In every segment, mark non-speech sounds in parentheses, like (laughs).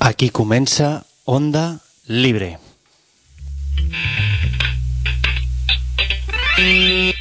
Aquí comença Onda Libre. Hola,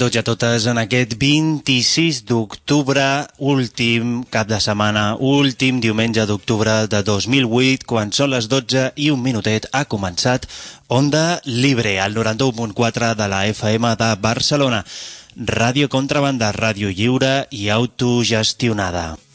tots i a totes en aquest 26 d'octubre, últim cap de setmana, últim diumenge d'octubre de 2008, quan són les 12 i un minutet ha començat Onda Libre, al 91.4 de la FM de Barcelona. Ràdio Contrabanda, ràdio lliure i autogestionada.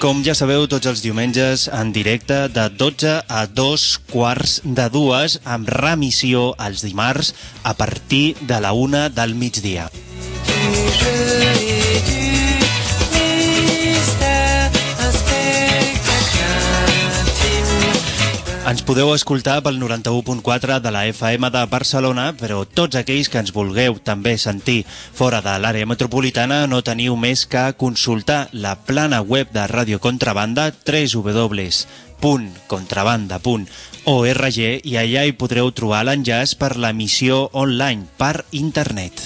Com ja sabeu, tots els diumenges en directe de 12 a 2 quarts de dues amb remissió els dimarts a partir de la una del migdia. Ens podeu escoltar pel 91.4 de la FM de Barcelona, però tots aquells que ens vulgueu també sentir fora de l'àrea metropolitana no teniu més que consultar la plana web de Ràdio Contrabanda www.contrabanda.org i allà hi podreu trobar l'enllaç per l'emissió online per internet.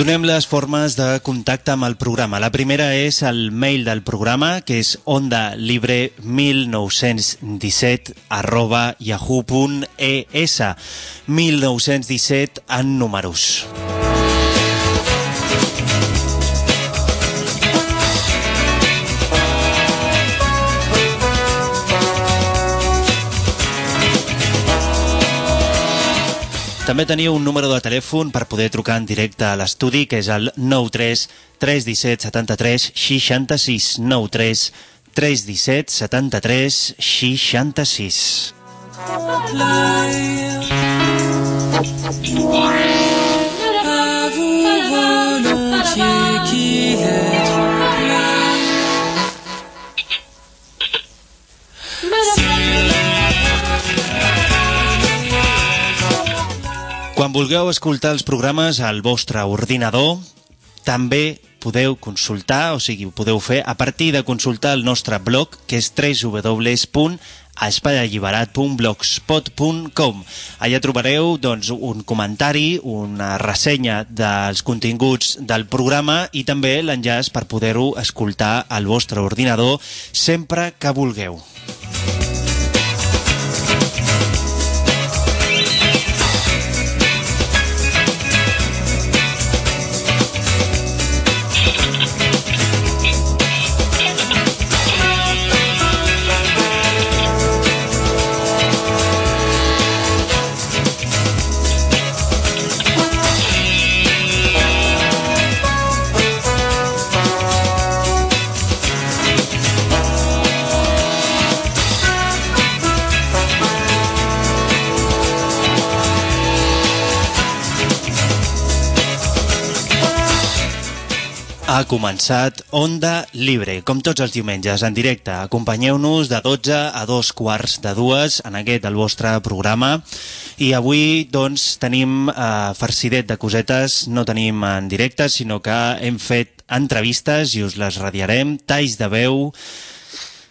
Donem les formes de contacte amb el programa. La primera és el mail del programa, que és ondalibre1917 arroba yahoo.es 1917 en números. També teniu un número de telèfon per poder trucar en directe a l'estudi, que és el 93 317 73 66 93 317 73 66. Avoue Quan vulgueu escoltar els programes al vostre ordinador, també podeu consultar, o sigui, ho podeu fer a partir de consultar el nostre blog, que és www.espaialliberat.blogspot.com. Allà trobareu doncs, un comentari, una ressenya dels continguts del programa i també l'enllaç per poder-ho escoltar al vostre ordinador sempre que vulgueu. Ha començat Onda Libre, com tots els diumenges, en directe. Acompanyeu-nos de 12 a dos quarts de dues en aquest, el vostre programa. I avui, doncs, tenim eh, farcidet de cosetes, no tenim en directe, sinó que hem fet entrevistes i us les radiarem, talls de veu,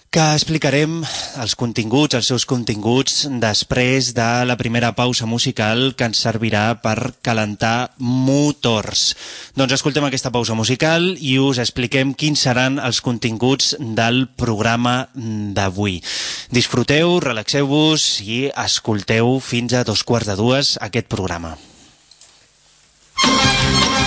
que explicarem els continguts, els seus continguts, després de la primera pausa musical que ens servirà per calentar motors. Doncs escoltem aquesta pausa musical i us expliquem quins seran els continguts del programa d'avui. Disfruteu, relaxeu-vos i escolteu fins a dos quarts de dues aquest programa. yeah,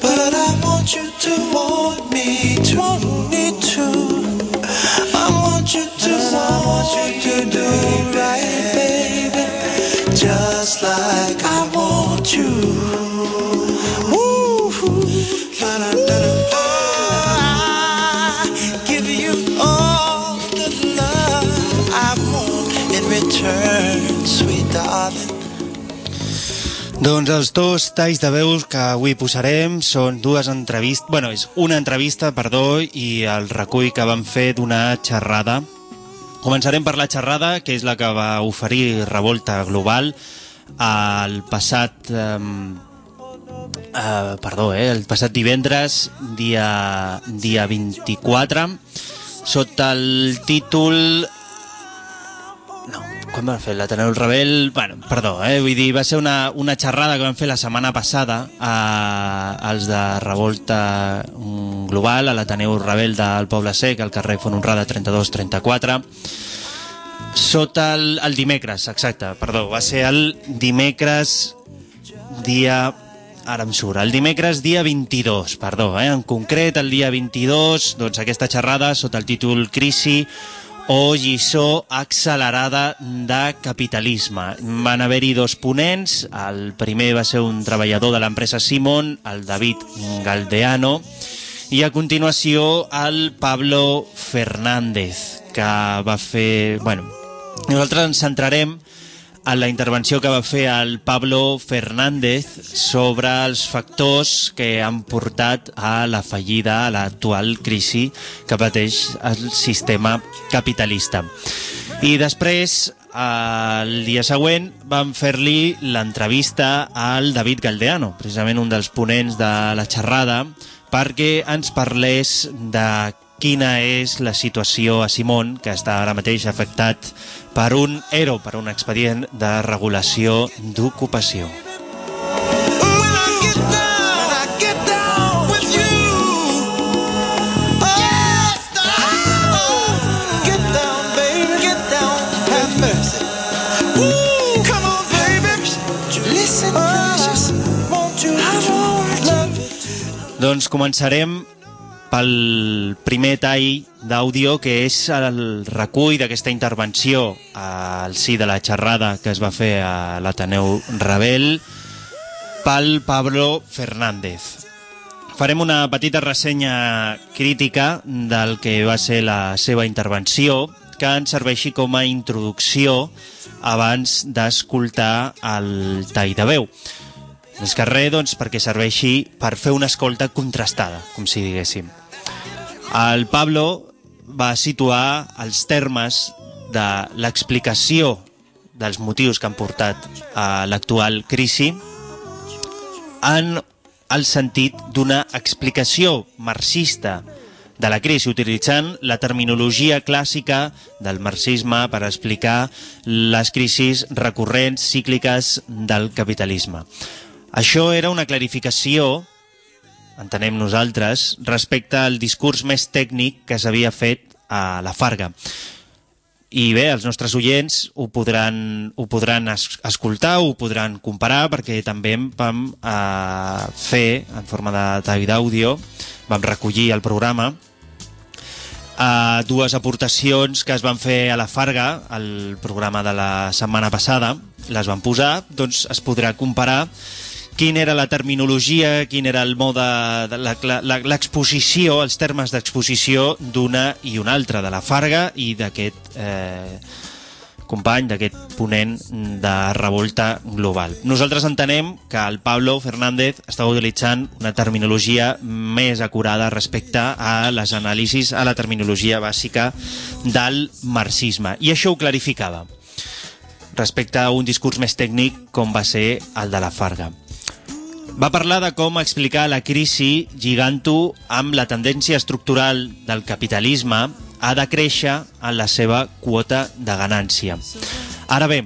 But I want you to want Doncs els dos talls de veus que avui posarem són dues entrevistes... Bueno, és una entrevista, perdó, i el recull que vam fer d'una xerrada. Començarem per la xerrada, que és la que va oferir Revolta Global el passat... Eh, eh, perdó, eh, el passat divendres, dia, dia 24, sota el títol quan van fer l'Ateneu Rebel? Bueno, perdó, eh? vull dir, va ser una, una xerrada que vam fer la setmana passada eh, els de Revolta mm, Global a l'Ateneu Rebel del Poble Sec, al carrer Font Honrada 32-34 sota el, el dimecres, exacte, perdó, va ser el dimecres dia ara em surt, el dimecres dia 22, perdó, eh? en concret el dia 22, doncs aquesta xerrada sota el títol Crisi o lliçó accelerada de capitalisme. Van haver-hi dos ponents, el primer va ser un treballador de l'empresa Simon, el David Galdeano, i a continuació el Pablo Fernández, que va fer... Bueno, nosaltres ens centrarem en la intervenció que va fer el Pablo Fernández sobre els factors que han portat a la fallida, a l'actual crisi que pateix el sistema capitalista. I després, el dia següent, vam fer-li l'entrevista al David Galdeano, precisament un dels ponents de la xerrada, perquè ens parlés de quina és la situació a Simon, que està ara mateix afectat per un ERO, per un expedient de regulació d'ocupació. Oh. Doncs començarem pel primer tall d'àudio, que és el recull d'aquesta intervenció al si de la xerrada que es va fer a l'Ateneu Rebel pel Pablo Fernández. Farem una petita ressenya crítica del que va ser la seva intervenció, que ens serveixi com a introducció abans d'escoltar el tall de veu. Més que res, doncs, perquè serveixi per fer una escolta contrastada, com si diguéssim. El Pablo va situar els termes de l'explicació dels motius que han portat a l'actual crisi en el sentit d'una explicació marxista de la crisi, utilitzant la terminologia clàssica del marxisme per explicar les crisis recurrents, cícliques del capitalisme. Això era una clarificació, entenem nosaltres, respecte al discurs més tècnic que s'havia fet a la Farga. I bé, els nostres oients ho podran, ho podran es escoltar, ho podran comparar, perquè també vam eh, fer, en forma de tall d'àudio, vam recollir el programa, eh, dues aportacions que es van fer a la Farga, al programa de la setmana passada, les van posar, doncs es podrà comparar quina era la terminologia, quin era el mode, l'exposició, els termes d'exposició d'una i una altra, de la Farga i d'aquest eh, company, d'aquest ponent de revolta global. Nosaltres entenem que el Pablo Fernández estava utilitzant una terminologia més acurada respecte a les anàlisis, a la terminologia bàsica del marxisme. I això ho clarificava respecte a un discurs més tècnic com va ser el de la Farga. Va parlar de com explicar la crisi lligant-ho amb la tendència estructural del capitalisme ha de créixer en la seva quota de ganància. Ara bé,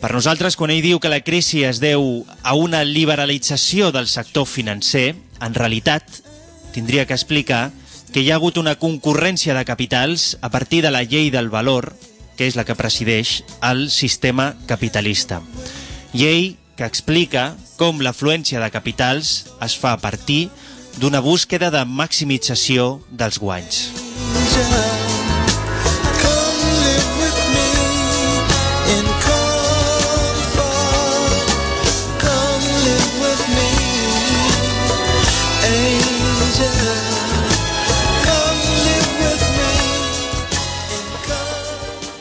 per nosaltres, quan ell diu que la crisi es deu a una liberalització del sector financer, en realitat tindria que explicar que hi ha hagut una concurrència de capitals a partir de la llei del valor, que és la que presideix el sistema capitalista. Llei que explica com l'afluència de capitals es fa a partir d'una búsqueda de maximització dels guanys.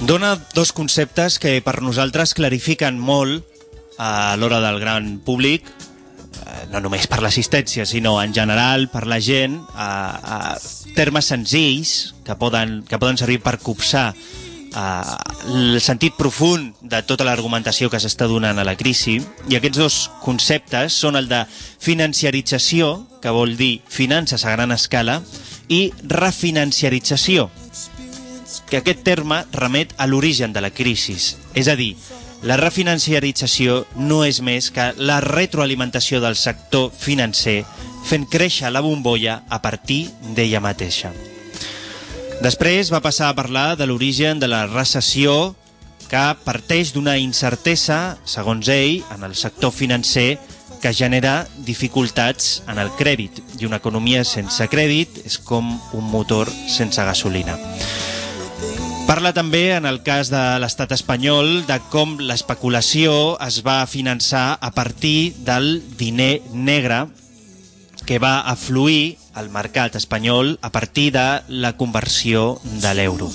Dona dos conceptes que per nosaltres clarifiquen molt a l'hora del gran públic, eh, no només per l'assistència, sinó en general per la gent, a, a termes senzills que poden, que poden servir per copsar eh, el sentit profund de tota l'argumentació que s'està donant a la crisi i aquests dos conceptes són el de financiarització, que vol dir finances a gran escala, i refinanciarització, que aquest terme remet a l'origen de la crisi. És a dir, la refinanciarització no és més que la retroalimentació del sector financer fent créixer la bombolla a partir d'ella mateixa. Després va passar a parlar de l'origen de la recessió que parteix d'una incertesa, segons ell, en el sector financer que genera dificultats en el crèdit i una economia sense crèdit és com un motor sense gasolina. Parla també, en el cas de l'estat espanyol, de com l'especulació es va finançar a partir del diner negre que va afluir al mercat espanyol a partir de la conversió de l'euro.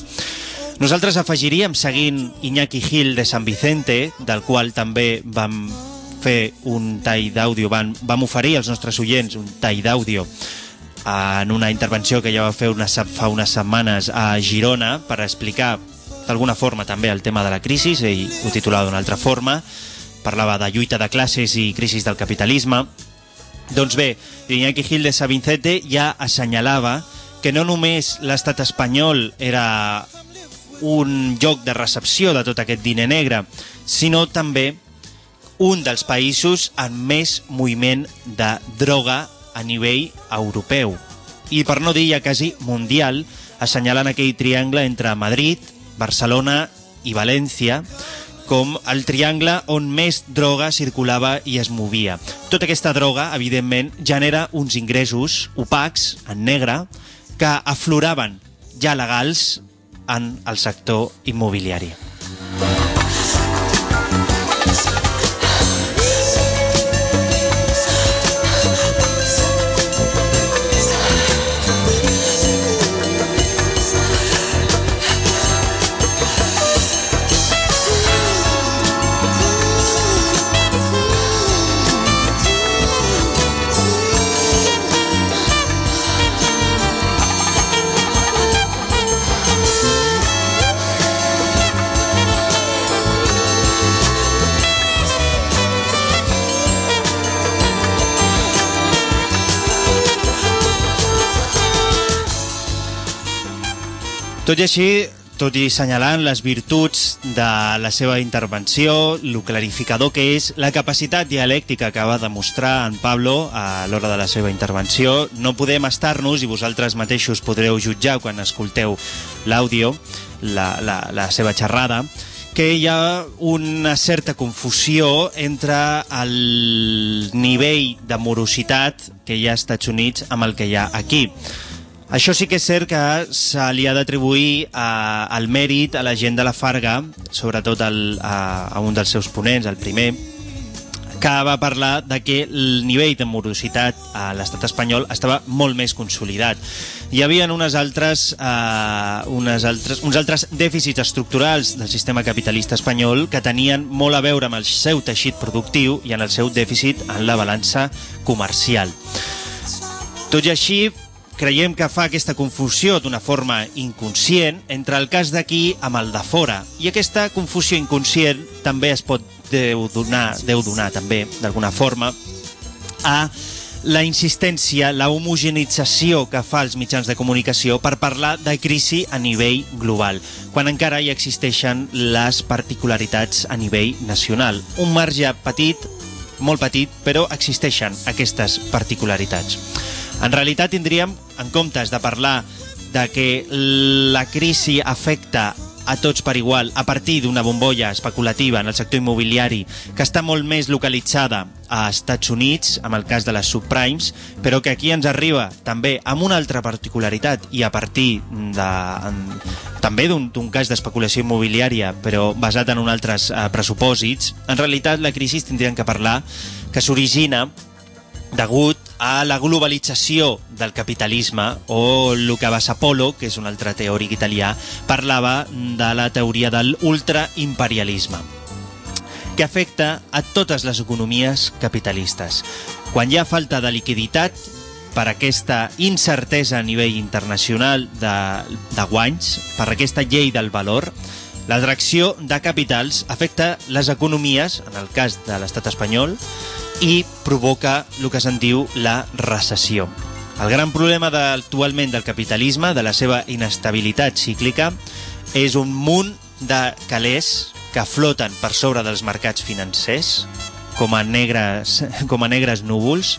Nosaltres afegiríem, seguint Iñaki Gil de San Vicente, del qual també vam fer un tall d'àudio, vam, vam oferir als nostres oients un tall d'àudio en una intervenció que ja va fer unes, fa unes setmanes a Girona per explicar d'alguna forma també el tema de la crisi, ell ho titulava d'una altra forma, parlava de lluita de classes i crisi del capitalisme. Doncs bé, Iñaki Gil de Savincete ja assenyalava que no només l'estat espanyol era un lloc de recepció de tot aquest diner negre, sinó també un dels països amb més moviment de droga a nivell europeu. I per no dir ja quasi mundial, assenyalant aquell triangle entre Madrid, Barcelona i València com el triangle on més droga circulava i es movia. Tota aquesta droga, evidentment, genera uns ingressos opacs, en negre, que afloraven ja legals en el sector immobiliari. Tot i així, tot i assenyalant les virtuts de la seva intervenció, el clarificador que és la capacitat dialèctica que va demostrar en Pablo a l'hora de la seva intervenció, no podem estar-nos, i vosaltres mateixos podreu jutjar quan escolteu l'àudio, la, la, la seva xerrada, que hi ha una certa confusió entre el nivell de morositat que hi ha als Estats Units amb el que hi ha aquí. Això sí que és cert que se li ha d'atribuir eh, el mèrit a la gent de la Farga, sobretot el, a, a un dels seus ponents, el primer, que va parlar de que el nivell de morositat a l'estat espanyol estava molt més consolidat. Hi havia unes altres, eh, unes altres, uns altres dèficits estructurals del sistema capitalista espanyol que tenien molt a veure amb el seu teixit productiu i en el seu dèficit en la balança comercial. Tot i així, creiem que fa aquesta confusió d'una forma inconscient entre el cas d'aquí amb el de fora. I aquesta confusió inconscient també es pot deu donar, deu donar també, d'alguna forma, a la insistència, la homogenització que fa els mitjans de comunicació per parlar de crisi a nivell global, quan encara hi existeixen les particularitats a nivell nacional. Un marge petit, molt petit, però existeixen aquestes particularitats. En realitat tindríem, en comptes de parlar de que la crisi afecta a tots per igual a partir d'una bombolla especulativa en el sector immobiliari que està molt més localitzada a Estats Units, amb el cas de les subprimes, però que aquí ens arriba també amb una altra particularitat i a partir de, en, també d'un cas d'especulació immobiliària, però basat en un altres eh, pressupòsits, en realitat la crisi tindrien que parlar que s'origina degut a la globalització del capitalisme o Luca Polo, que és un altre teòric italià, parlava de la teoria de l'ultraimperialisme que afecta a totes les economies capitalistes. Quan hi ha falta de liquiditat per aquesta incertesa a nivell internacional de, de guanys, per aquesta llei del valor, l'atracció de capitals afecta les economies, en el cas de l'estat espanyol, i provoca el que se'n diu la recessió. El gran problema actualment del capitalisme, de la seva inestabilitat cíclica, és un munt de calés que floten per sobre dels mercats financers com a negres, (laughs) com a negres núvols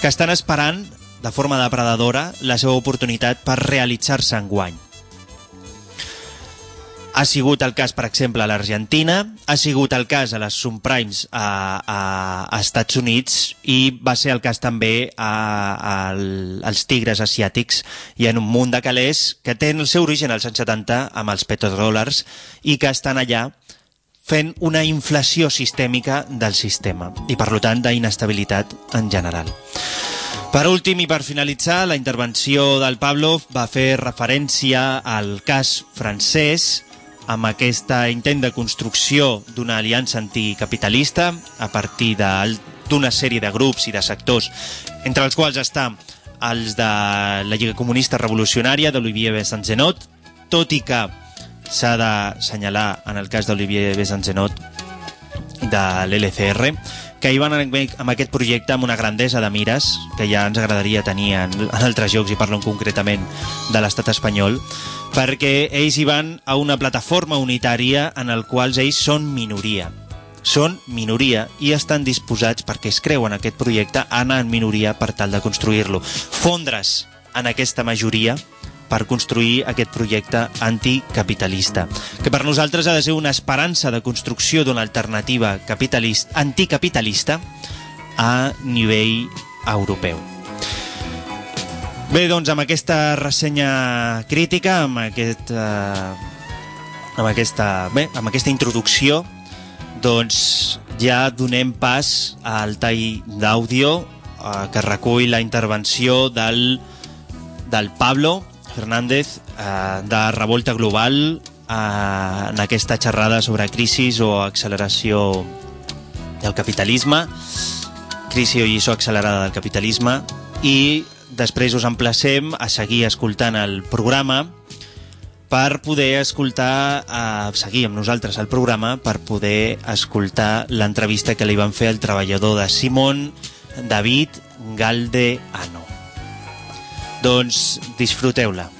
que estan esperant de forma depredadora la seva oportunitat per realitzar-se en guany. Ha sigut el cas, per exemple, a l'Argentina, ha sigut el cas a les subprimes a, a, a Estats Units i va ser el cas també a, a, als tigres asiàtics. Hi ha un munt de calés que tenen el seu origen als anys 70 amb els petrodòlars i que estan allà fent una inflació sistèmica del sistema i, per tant, d'inestabilitat en general. Per últim i per finalitzar, la intervenció del Pablo va fer referència al cas francès amb aquest intent de construcció d'una aliança anticapitalista a partir d'una sèrie de grups i de sectors, entre els quals està els de la Lliga Comunista Revolucionària d'Olivier Besancenot, tot i que s'ha d'assenyalar en el cas d'Olivier Besancenot de l'LCR, que hi van amb aquest projecte amb una grandesa de mires que ja ens agradaria tenir en, en altres jocs, i parlo concretament de l'estat espanyol, perquè ells hi van a una plataforma unitària en el qual ells són minoria. Són minoria i estan disposats, perquè es creuen aquest projecte, a anar en minoria per tal de construir-lo. Fondre's en aquesta majoria per construir aquest projecte anticapitalista, que per nosaltres ha de ser una esperança de construcció d'una alternativa capitalista, anticapitalista a nivell europeu. Bé, doncs amb aquesta ressenya crítica, amb, aquest, eh, amb, aquesta, bé, amb aquesta introducció, doncs ja donem pas al tall d'àudio eh, que recull la intervenció del, del Pablo Fernández eh, de Revolta Global eh, en aquesta xerrada sobre crisi o acceleració del capitalisme, crisi o lliçó accelerada del capitalisme i després us emplacem a seguir escoltant el programa per poder escoltar, eh, seguir amb nosaltres el programa, per poder escoltar l'entrevista que li van fer al treballador de Simon, David Galdeano. Doncs disfruteu-la.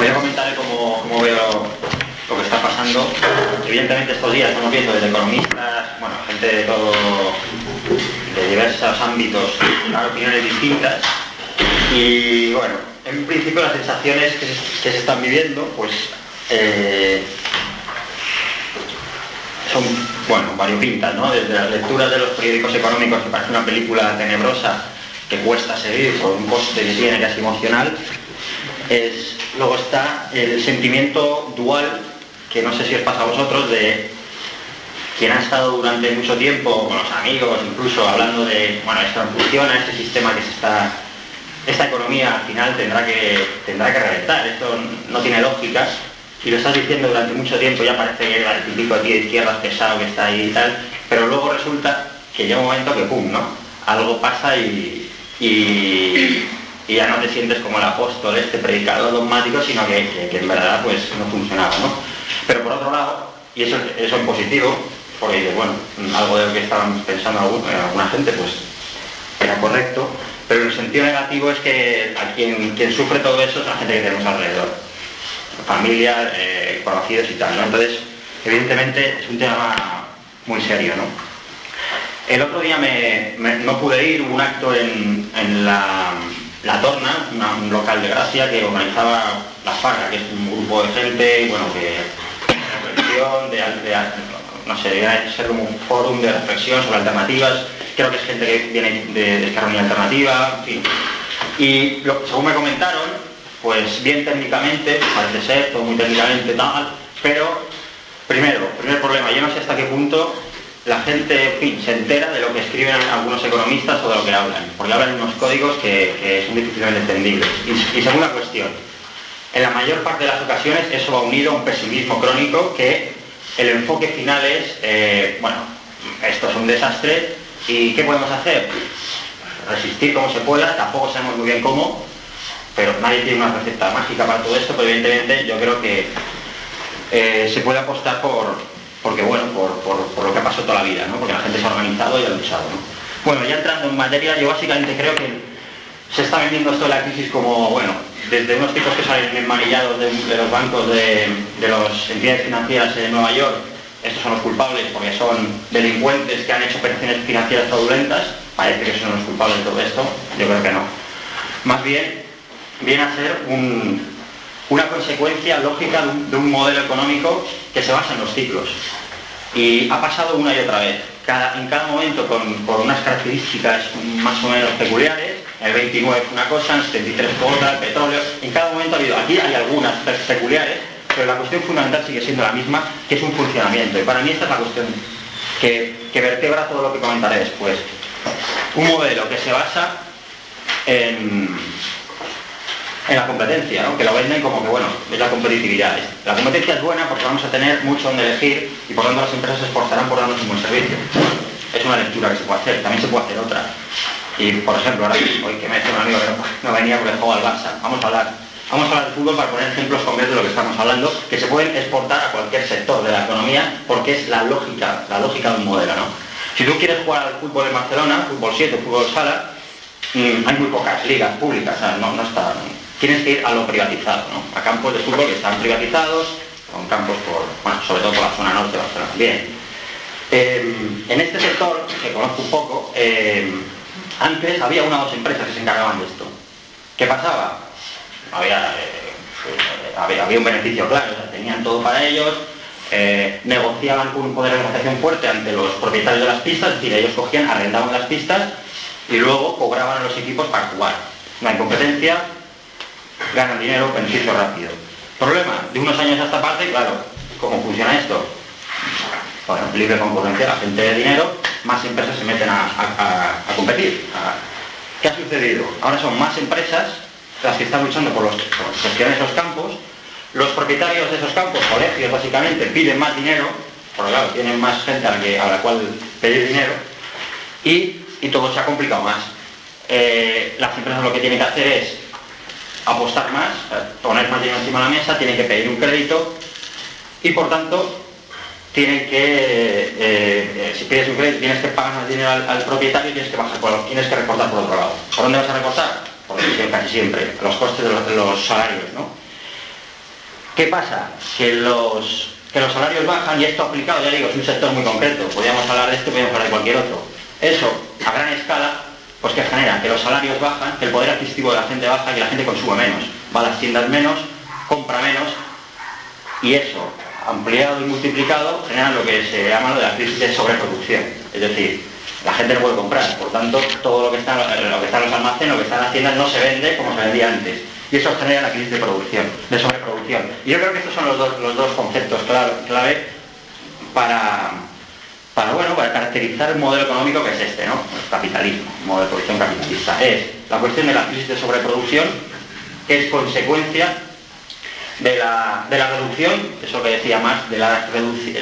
Voy a comentar cómo, cómo veo lo que está pasando. Evidentemente estos días estamos viendo desde economistas, bueno, gente de todo, de diversos ámbitos, opiniones distintas. Y bueno, en principio las sensaciones que se, que se están viviendo, pues eh, son, bueno, variopintas, ¿no? Desde las lecturas de los periódicos económicos, que parece una película tenebrosa, que cuesta seguir por un coste que tiene casi emocional, luego está el sentimiento dual, que no sé si os pasa a vosotros, de quien ha estado durante mucho tiempo con los amigos, incluso hablando de, bueno, esto no funciona, este sistema que se está, esta economía al final tendrá que, tendrá que reventar, esto no tiene lógica, y lo estás diciendo durante mucho tiempo, ya parece que era el típico tío de izquierda pesado que está ahí y tal, pero luego resulta que llega un momento que pum, ¿no? Algo pasa y, y ya no te sientes como el apóstol, este predicador dogmático, sino que, que- en verdad pues no funcionaba, ¿no? Pero por otro lado, y eso, eso en positivo, porque dices, bueno, algo de lo que estaban pensando algún- eh, alguna gente, pues era correcto, pero en el sentido negativo es que a quien, quien sufre todo eso es la gente que tenemos alrededor familia, eh, conocidos y tal, ¿no? Entonces, evidentemente es un tema muy serio, ¿no? El otro día me- no pude ir, hubo un acto en, en la, La Torna, un local de Gracia que organizaba la Farga, que es un grupo de gente, bueno, que de de, no sé, debería ser como un fórum de reflexión sobre alternativas, creo que es gente que viene de, de Unida Alternativa, en fin. Y según me comentaron, pues bien técnicamente, parece ser, todo muy técnicamente tal, pero primero, primer problema, yo no sé hasta qué punto la gente, se entera de lo que escriben algunos economistas o de lo que hablan, porque hablan unos códigos que, que son difícilmente entendibles. Y, y segunda cuestión, en la mayor parte de las ocasiones eso va unido a un pesimismo crónico que el enfoque final es, eh, bueno, esto es un desastre y ¿qué podemos hacer? Resistir como se pueda, tampoco sabemos muy bien cómo, pero nadie tiene una receta mágica para todo esto, pero evidentemente yo creo que eh, se puede apostar por, porque bueno, por, por- pasado toda la vida, ¿no? porque la gente se ha organizado y ha luchado. ¿no? Bueno, ya entrando en materia, yo básicamente creo que se está vendiendo esto de la crisis como, bueno, desde unos tipos que salen enmanillados de, los bancos de, de las entidades financieras en Nueva York, estos son los culpables porque son delincuentes que han hecho operaciones financieras fraudulentas, parece que son los culpables de todo esto, yo creo que no. Más bien, viene a ser un- una consecuencia lógica de un modelo económico que se basa en los ciclos. Y ha pasado una y otra vez, en cada momento con, unas características más o menos peculiares, el 29 fue una cosa, el 73 fue otra, el petróleo, en cada momento ha habido, aquí hay algunas pe- peculiares, pero la cuestión fundamental sigue siendo la misma, que es un funcionamiento. Y para mí esta es la cuestión que, que vertebra todo lo que comentaré después. Un modelo que se basa en, en la competencia, ¿no? que lo venden como que, bueno, es la competitividad. La competencia es buena porque vamos a tener mucho donde elegir y por lo tanto las empresas se esforzarán por darnos un buen servicio. Es una lectura que se puede hacer, también se puede hacer otra. Y, por ejemplo, ahora hoy que me dice un amigo que no, venía porque juega al Barça, vamos a hablar. Vamos a hablar de fútbol para poner ejemplos concretos de lo que estamos hablando, que se pueden exportar a cualquier sector de la economía porque es la lógica, la lógica de un modelo, ¿no? Si tú quieres jugar al fútbol en Barcelona, fútbol 7, fútbol sala, Mm, hay muy pocas ligas públicas, o sea, no está, tienes que ir a lo privatizado, ¿no? a campos de fútbol que están privatizados, con campos por, bueno, sobre todo por la zona norte de Barcelona. Bien, Eh, en este sector, que conozco un poco, eh, antes había una o dos empresas que se encargaban de esto. ¿Qué pasaba? Había, eh, había, había un beneficio claro, tenían todo para ellos, eh, negociaban un poder de negociación fuerte ante los propietarios de las pistas, es decir, ellos cogían, arrendaban las pistas y luego cobraban a los equipos para jugar. No hay competencia, ganan dinero, beneficio rápido. Problema, de unos años a esta parte, claro, ¿cómo funciona esto? Bueno, libre concurrencia, la gente de dinero, más empresas se meten a, a- a- competir. ¿Qué ha sucedido? Ahora son más empresas las que están luchando por, los, por gestionar esos campos. Los propietarios de esos campos, colegios básicamente, piden más dinero, porque claro, tienen más gente a la, que- a la cual pedir dinero, y, y todo se ha complicado más. Eh, las empresas lo que tienen que hacer es apostar más, poner más dinero encima de la mesa, tienen que pedir un crédito y por tanto tienen que, eh, eh, si pides un crédito, tienes que pagar más dinero al, propietario y tienes que, bajar por- tienes que recortar por otro lado. ¿Por dónde vas a recortar? Por decisión casi siempre, los costes de los, de los salarios, ¿no? ¿Qué pasa? Que los, que los salarios bajan y esto aplicado, ya digo, es un sector muy concreto. Podríamos hablar de esto, podríamos hablar de cualquier otro. Eso, a gran escala, pues que genera que los salarios bajan, que el poder adquisitivo de la gente baja que la gente consume menos. Va a las tiendas menos, compra menos y eso, ampliado y multiplicado, genera lo que se llama lo de la crisis de sobreproducción. Es decir, la gente no puede comprar, por tanto, todo lo que está, lo que está en los almacenes, lo que está en las tiendas no se vende como se vendía antes. Y eso genera la crisis de producción, de sobreproducción. Y yo creo que estos son los dos, los dos conceptos clave para, para, bueno, para caracterizar el modelo económico que es este, ¿no? El capitalismo, el modelo de producción capitalista. Es la cuestión de la crisis de sobreproducción, que es consecuencia de la, de la reducción, eso que decía más, de la,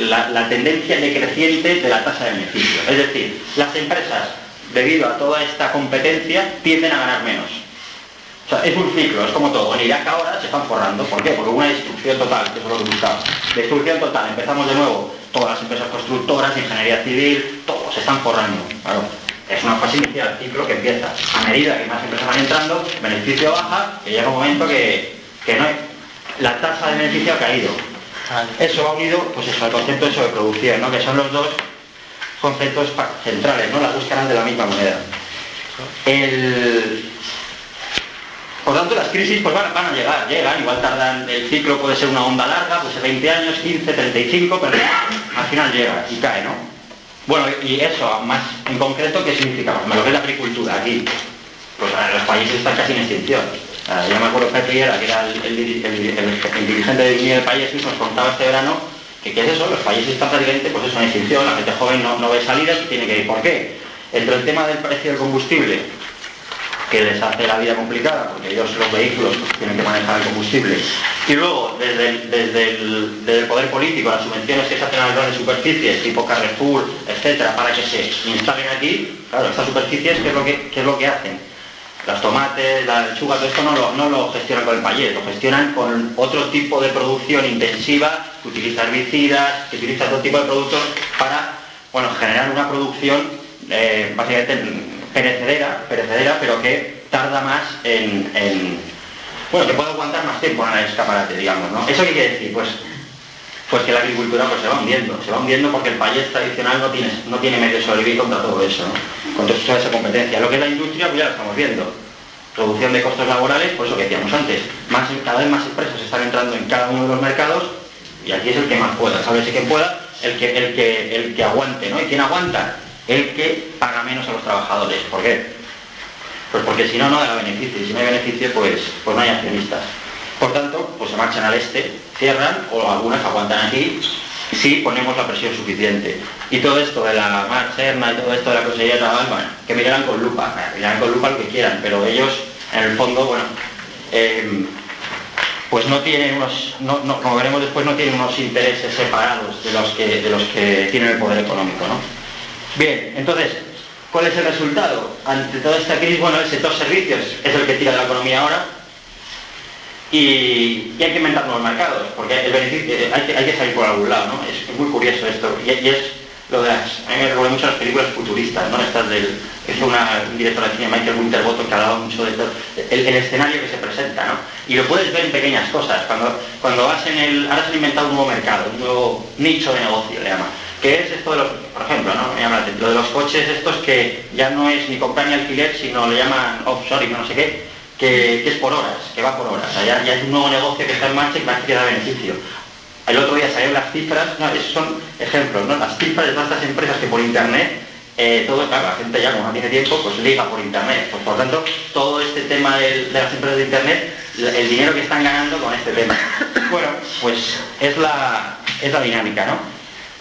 la, la tendencia decreciente de la tasa de beneficio. Es decir, las empresas, debido a toda esta competencia, tienden a ganar menos. O sea, es un ciclo, es como todo. En Irak ahora se están forrando. ¿Por qué? Porque una destrucción total, que es lo que buscaba. Destrucción total. Empezamos de nuevo. Todas las empresas constructoras, ingeniería civil, todos se están forrando. Claro. Es una fase inicial, ciclo que empieza. A medida que más empresas van entrando, el beneficio baja, que llega un momento que, que no hay. La tasa de beneficio ha caído. Eso va unido, pues eso, al concepto de sobreproducción, ¿no? Que son los dos conceptos centrales, ¿no? Las dos caras de la misma moneda. El, por tanto, las crisis pues van, a llegar, llegan, igual tardan, el ciclo puede ser una onda larga, puede ser 20 años, 15, 35, pero al final llega y cae, ¿no? Bueno, y eso, más en concreto, ¿qué significa? Pues lo que es la agricultura aquí. Pues a ver, los países están casi en extinción. Ah, ya me acuerdo Pepe Riera, que era el, el diri- el- el- el dirigente de Unión del País, nos contaba este verano que qué es eso, los países están prácticamente pues eso, en extinción, la gente joven no, no ve salidas y tiene que ir. ¿Por qué? Entre el tema del precio del combustible que les hace la vida complicada, porque ellos los vehículos pues, tienen que manejar el combustible. Y luego, desde el, desde el- poder político, las subvenciones que se hacen a las grandes superficies, tipo Carrefour, etcétera, para que se instalen aquí, claro, estas superficies, ¿qué es lo que, qué es lo que hacen? Las tomates, la lechuga, todo esto no lo, no lo gestionan con el payés, lo gestionan con otro tipo de producción intensiva, que utiliza herbicidas, que utiliza otro tipo de productos para, bueno, generar una producción eh, básicamente perecedera, perecedera, pero que tarda más en, en- bueno, que puede aguantar más tiempo en el escaparate, digamos, ¿no? ¿Eso qué quiere decir? Pues, pues que la agricultura pues, se va hundiendo, se va hundiendo porque el país tradicional no tiene, no tiene medio de sobrevivir contra todo eso, ¿no? contra toda esa competencia. Lo que es la industria, pues ya lo estamos viendo. Reducción de costos laborales, por eso que decíamos antes, más, cada vez más empresas están entrando en cada uno de los mercados y aquí es el que más pueda, ¿sabes? Si quien pueda, el que, el que, el que aguante, ¿no? ¿Y quién aguanta? El que paga menos a los trabajadores. ¿Por qué? Pues porque si no, no da beneficio. Y si no hay beneficio, pues, pues no hay accionistas. Por tanto, pues se marchan al este, cierran, o algunas aguantan aquí, si ponemos la presión suficiente. Y todo esto de la marcherna y todo esto de la consejería naval, bueno, que miraran con lupa, bueno, miraran con lupa lo que quieran, pero ellos, en el fondo, bueno, eh, pues no tienen unos, no- no- como veremos después, no tienen unos intereses separados de los que, de los que tienen el poder económico, ¿no? Bien, entonces, ¿cuál es el resultado? Ante toda esta crisis, bueno, el sector servicios es el que tira la economía ahora y, hay que inventar nuevos mercados, porque beneficio, eh, hay, que, hay que salir por algún lado, ¿no? Es, es muy curioso esto, y, es lo de las, a mí me recuerda mucho las películas futuristas, ¿no? Estas del, hizo una, un director de cine, Michael Winterbottom, que hablaba mucho de esto, el, escenario que se presenta, ¿no? Y lo puedes ver en pequeñas cosas, cuando, cuando vas en el, ahora se han inventado un nuevo mercado, un nuevo nicho de negocio, le llaman, que es esto de los, por ejemplo, ¿no? Me llama la atención, lo de los coches estos que ya no es ni comprar ni alquiler, sino le llaman offshoring, no sé qué, que, que es por horas, que va por horas, o sea, ya, ya es un nuevo negocio que está en marcha y parece que da beneficio. El otro día salieron las cifras, no, esos son ejemplos, ¿no? Las cifras de todas estas empresas que por internet, eh, todo, claro, la gente ya como no tiene tiempo, pues liga por internet. Pues, por tanto, todo este tema del- de las empresas de internet, el dinero que están ganando con este tema. (coughs) Bueno, pues es la, es la dinámica, ¿no?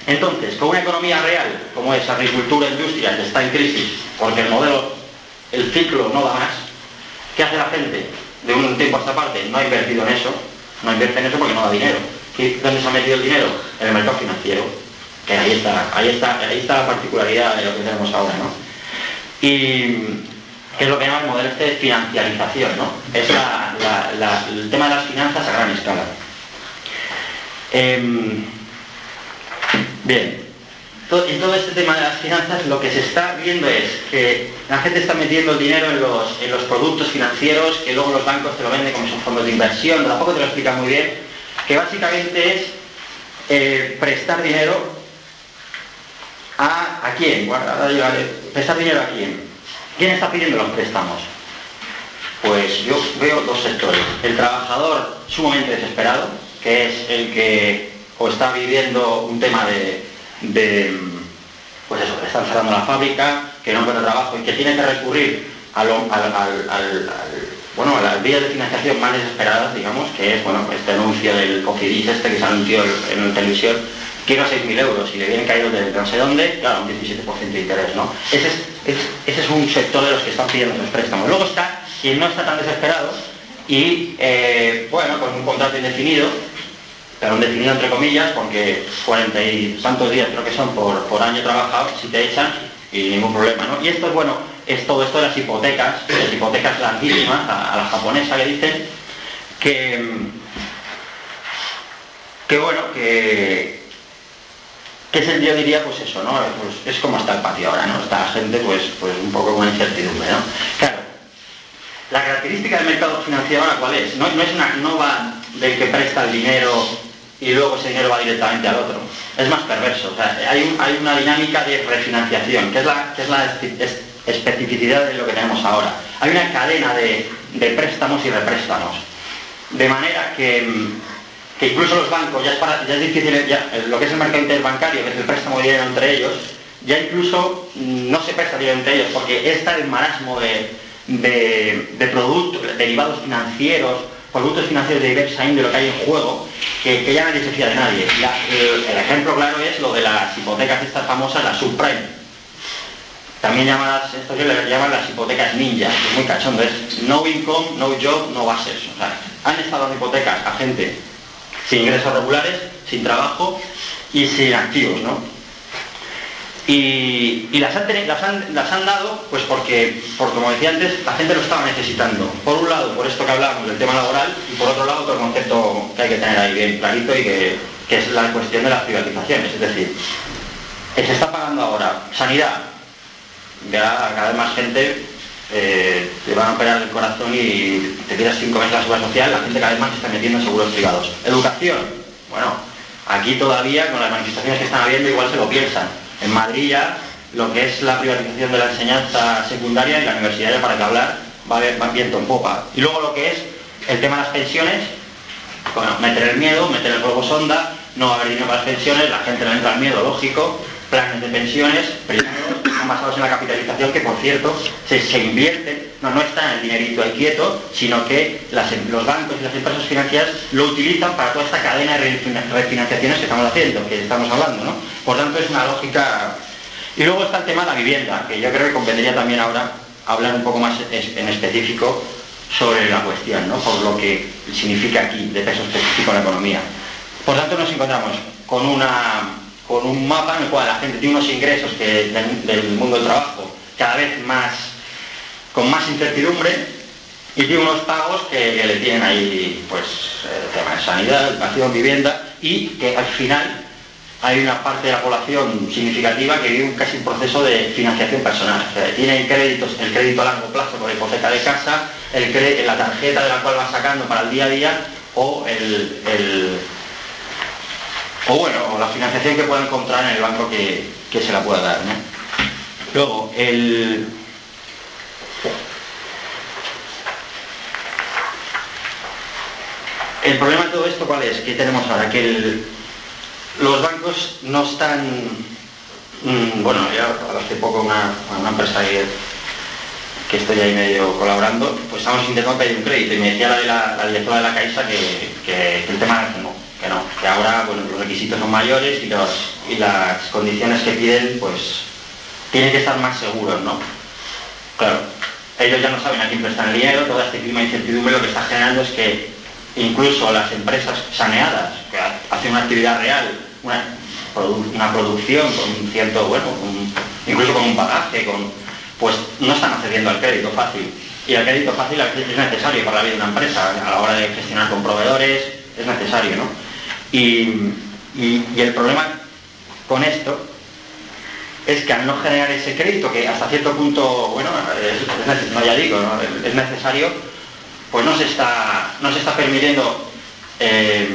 Entonces, con una economía real, como es agricultura, industria, que está en crisis, porque el modelo, el ciclo no da más, ¿qué hace la gente? De un tiempo a esta parte, no ha invertido en eso, no invierte en eso porque no da dinero. ¿Y ¿Dónde se ha metido el dinero? En el mercado financiero. Que ahí está, ahí está, ahí está la particularidad de lo que tenemos ahora, ¿no? Y que es lo que llaman el modelo de financiarización, ¿no? Es el tema de las finanzas a gran escala. Em, Bien, en todo este tema de las finanzas lo que se está viendo es que la gente está metiendo dinero en los, en los productos financieros que luego los bancos te lo venden como son fondos de inversión, tampoco te lo explica muy bien, que básicamente es eh, prestar dinero a, ¿a quién? Haré- prestar dinero a quién. ¿Quién está pidiendo los préstamos? Pues yo veo dos sectores. El trabajador sumamente desesperado, que es el que o está viviendo un tema de, de, pues eso, que están cerrando la fábrica, que no encuentra trabajo y que tiene que recurrir a al, bueno, a las vías de financiación más desesperadas, digamos, que es bueno, este anuncio del Cofidis este que se anunció en la televisión, quiero 6.000 euros y le vienen caídos de no sé dónde, claro, un 17% de interés, ¿no? Ese es, es- ese es un sector de los que están pidiendo esos préstamos. Luego está quien no está tan desesperado y, eh, bueno, con un contrato indefinido, pero indefinido entre comillas, porque 40 y tantos días creo que son por, por año trabajado, si te echan, y ningún problema, ¿no? Y esto, bueno, es todo esto de las hipotecas, las hipotecas larguísimas, a, a la japonesa que dicen, que, que bueno, que, que es el, yo diría, pues eso, ¿no? Pues es como está el patio ahora, ¿no? Está la gente, pues, pues un poco con incertidumbre, ¿no? Claro, la característica del mercado financiero ahora, ¿cuál es? No, no es una, no del que presta el dinero y luego ese dinero va directamente al otro. Es más perverso. Hay, un- hay una dinámica de refinanciación, que es la, especificidad de lo que tenemos ahora. Hay una cadena de, préstamos y représtamos. De manera que, incluso los bancos, ya es, difícil, lo que es el mercado interbancario, que es el préstamo de dinero entre ellos, ya incluso no se presta dinero entre ellos, porque está el marasmo de, de, de productos, derivados financieros, productos financieros de diversa índole que hay en juego, que, que ya nadie se fía de nadie. La- el, ejemplo claro es lo de las hipotecas estas famosas, las subprime. También llamadas, esto que le llaman las hipotecas ninja, es muy cachondo, es no income, no job, no bases. O sea, han estado dando hipotecas a gente sin ingresos regulares, sin trabajo y sin activos, ¿no? Y, las, han, las, han, las han dado, pues porque, porque, como decía antes, la gente lo estaba necesitando. Por un lado, por esto que hablábamos del tema laboral, y por otro lado, otro concepto que hay que tener ahí bien clarito y que, que es la cuestión de las privatizaciones. Es decir, se está pagando ahora sanidad, ya cada vez más gente eh, te van a operar el corazón y te tiras cinco meses la seguridad social, la gente cada vez más se está metiendo en seguros privados. Educación, bueno, aquí todavía con las manifestaciones que están habiendo igual se lo piensan. En Madrid ya lo que es la privatización de la enseñanza secundaria y la universidad ya para que hablar va, a- va viento en popa. Y luego lo que es el tema de las pensiones, bueno, meter el miedo, meter el globo sonda, no va a haber dinero para las pensiones, la gente le entra el miedo, lógico, planes de pensiones, están basados en la capitalización, que por cierto, se, se invierten, no, no está el dinerito ahí quieto, sino que em- los bancos y las empresas financieras lo utilizan para toda esta cadena de refina- refinanciaciones que estamos haciendo, que estamos hablando, ¿no? Por tanto, es una lógica... Y luego está el tema de la vivienda, que yo creo que convendría también ahora hablar un poco más en específico sobre la cuestión, ¿no? por lo que significa aquí de peso específico en la economía. Por tanto, nos encontramos con, una, con un mapa en el cual la gente tiene unos ingresos que, del, del mundo del trabajo cada vez más con más incertidumbre y tiene unos pagos que, le tienen ahí pues el tema de sanidad, educación, vivienda y que al final hay una parte de la población significativa que vive un casi un proceso de financiación personal. O sea, tienen créditos, el crédito a largo plazo por la hipoteca de casa, el la tarjeta de la cual van sacando para el día a día o el, o bueno, la financiación que pueda encontrar en el banco que, que se la pueda dar. Luego, el, el problema de todo esto, ¿cuál es? ¿Qué tenemos ahora? Que los bancos no están... mm, bueno, yo hace poco una, una empresa que, que estoy ahí medio colaborando, pues estamos intentando pedir un crédito y me decía la, directora de la Caixa que, que- que el tema que no, que no, que ahora los requisitos son mayores y, los, y las condiciones que piden pues tienen que estar más seguros, ¿no? Claro, ellos ya no saben a quién prestan el dinero, todo este clima de incertidumbre lo que está generando es que incluso las empresas saneadas, que ha- hacen una actividad real, una, una producción con un cierto, bueno, incluso con un bagaje, con, pues no están accediendo al crédito fácil. Y el crédito fácil es necesario para la vida de una empresa, a la hora de gestionar con proveedores, es necesario, ¿no? Y- y el problema con esto es que al no generar ese crédito, que hasta cierto punto, bueno, es, no ya digo, es necesario, pues no se está, no se está permitiendo eh,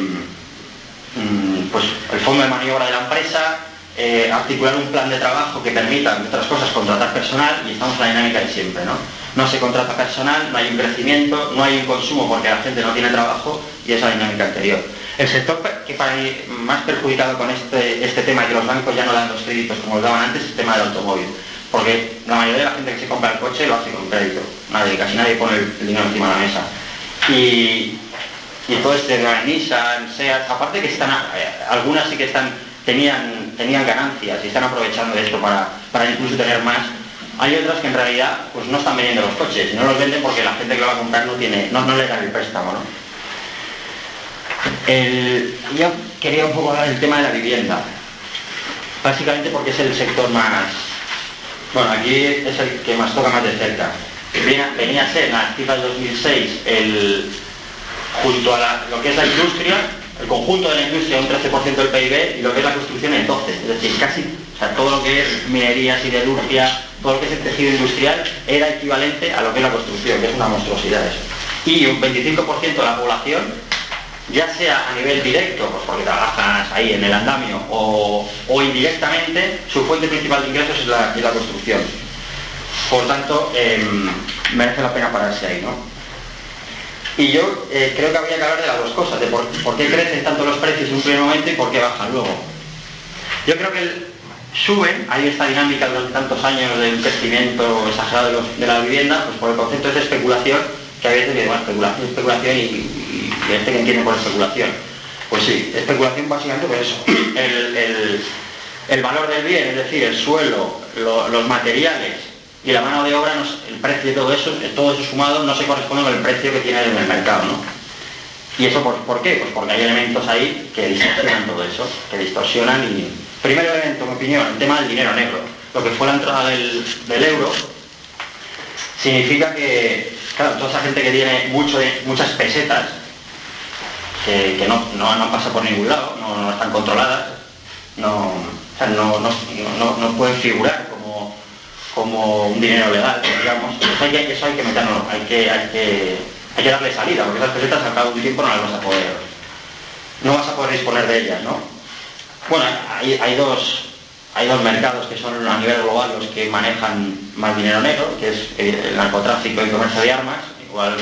mm, pues el fondo de maniobra de la empresa, eh, articular un plan de trabajo que permita, entre otras cosas, contratar personal y estamos en la dinámica de siempre, ¿no? No se contrata personal, no hay un crecimiento, no hay un consumo porque la gente no tiene trabajo y esa es la dinámica anterior. El sector que para más perjudicado con este, este tema que los bancos ya no dan los créditos como los daban antes es el tema del automóvil. Porque la mayoría de la gente que se compra el coche lo hace con crédito. Nadie, casi nadie pone el, dinero encima de la mesa. Y, y todo este de Nissan, SEAT, aparte que están, eh, algunas sí que están, tenían, tenían ganancias y están aprovechando esto para, para incluso tener más, hay otras que en realidad pues no están vendiendo los coches, no los venden porque la gente que lo va a comprar no tiene, no, no le dan el préstamo, ¿no? El- yo quería un poco hablar del tema de la vivienda, básicamente porque es el sector más, bueno, aquí es el que más toca más de cerca. Venía, a ser en las cifras del 2006 el, junto a la- lo que es la industria, el conjunto de la industria un 13% del PIB y lo que es la construcción el 12%. Es decir, casi o sea, todo lo que es minería, siderurgia, todo lo que es el tejido industrial era equivalente a lo que es la construcción, que es una monstruosidad eso. Y un 25% de la población, ya sea a nivel directo, pues porque trabajas ahí en el andamio, o, o indirectamente, su fuente principal de ingresos es la, es la construcción. Por tanto, em, merece la pena pararse ahí, ¿no? Y yo eh, creo que habría que hablar de las dos cosas, de por, por qué crecen tanto los precios en un primer momento y por qué bajan luego. Yo creo que suben, hay esta dinámica durante tantos años del crecimiento exagerado de, los- de la vivienda, pues por el concepto de especulación, que a veces dice, bueno, especulación, especulación y- y este que entiende por especulación. Pues sí, especulación básicamente por eso. (clears throat) El, el- valor del bien, es decir, el suelo, lo- los materiales y la mano de obra, el precio de todo eso, todo eso sumado no se corresponde con el precio que tiene en el mercado, ¿no? ¿Y eso por, qué? Pues porque hay elementos ahí que distorsionan todo eso, que distorsionan y... Primer elemento, en mi opinión, el tema del dinero negro. Lo que fue la entrada del, del euro significa que, claro, toda esa gente que tiene mucho muchas pesetas, que, no, no, no pasa por ningún lado, no, no están controladas, no, o sea, no, pueden figurar como, como un dinero legal, digamos. Eso hay que, meterlo, hay que, hay que, hay que darle salida, porque esas pesetas al cabo de un tiempo no las vas a poder, no vas a poder disponer de ellas, ¿no? Bueno, hay, hay dos, hay dos mercados que son a nivel global los que manejan más dinero negro, que es el narcotráfico y comercio de armas. Igual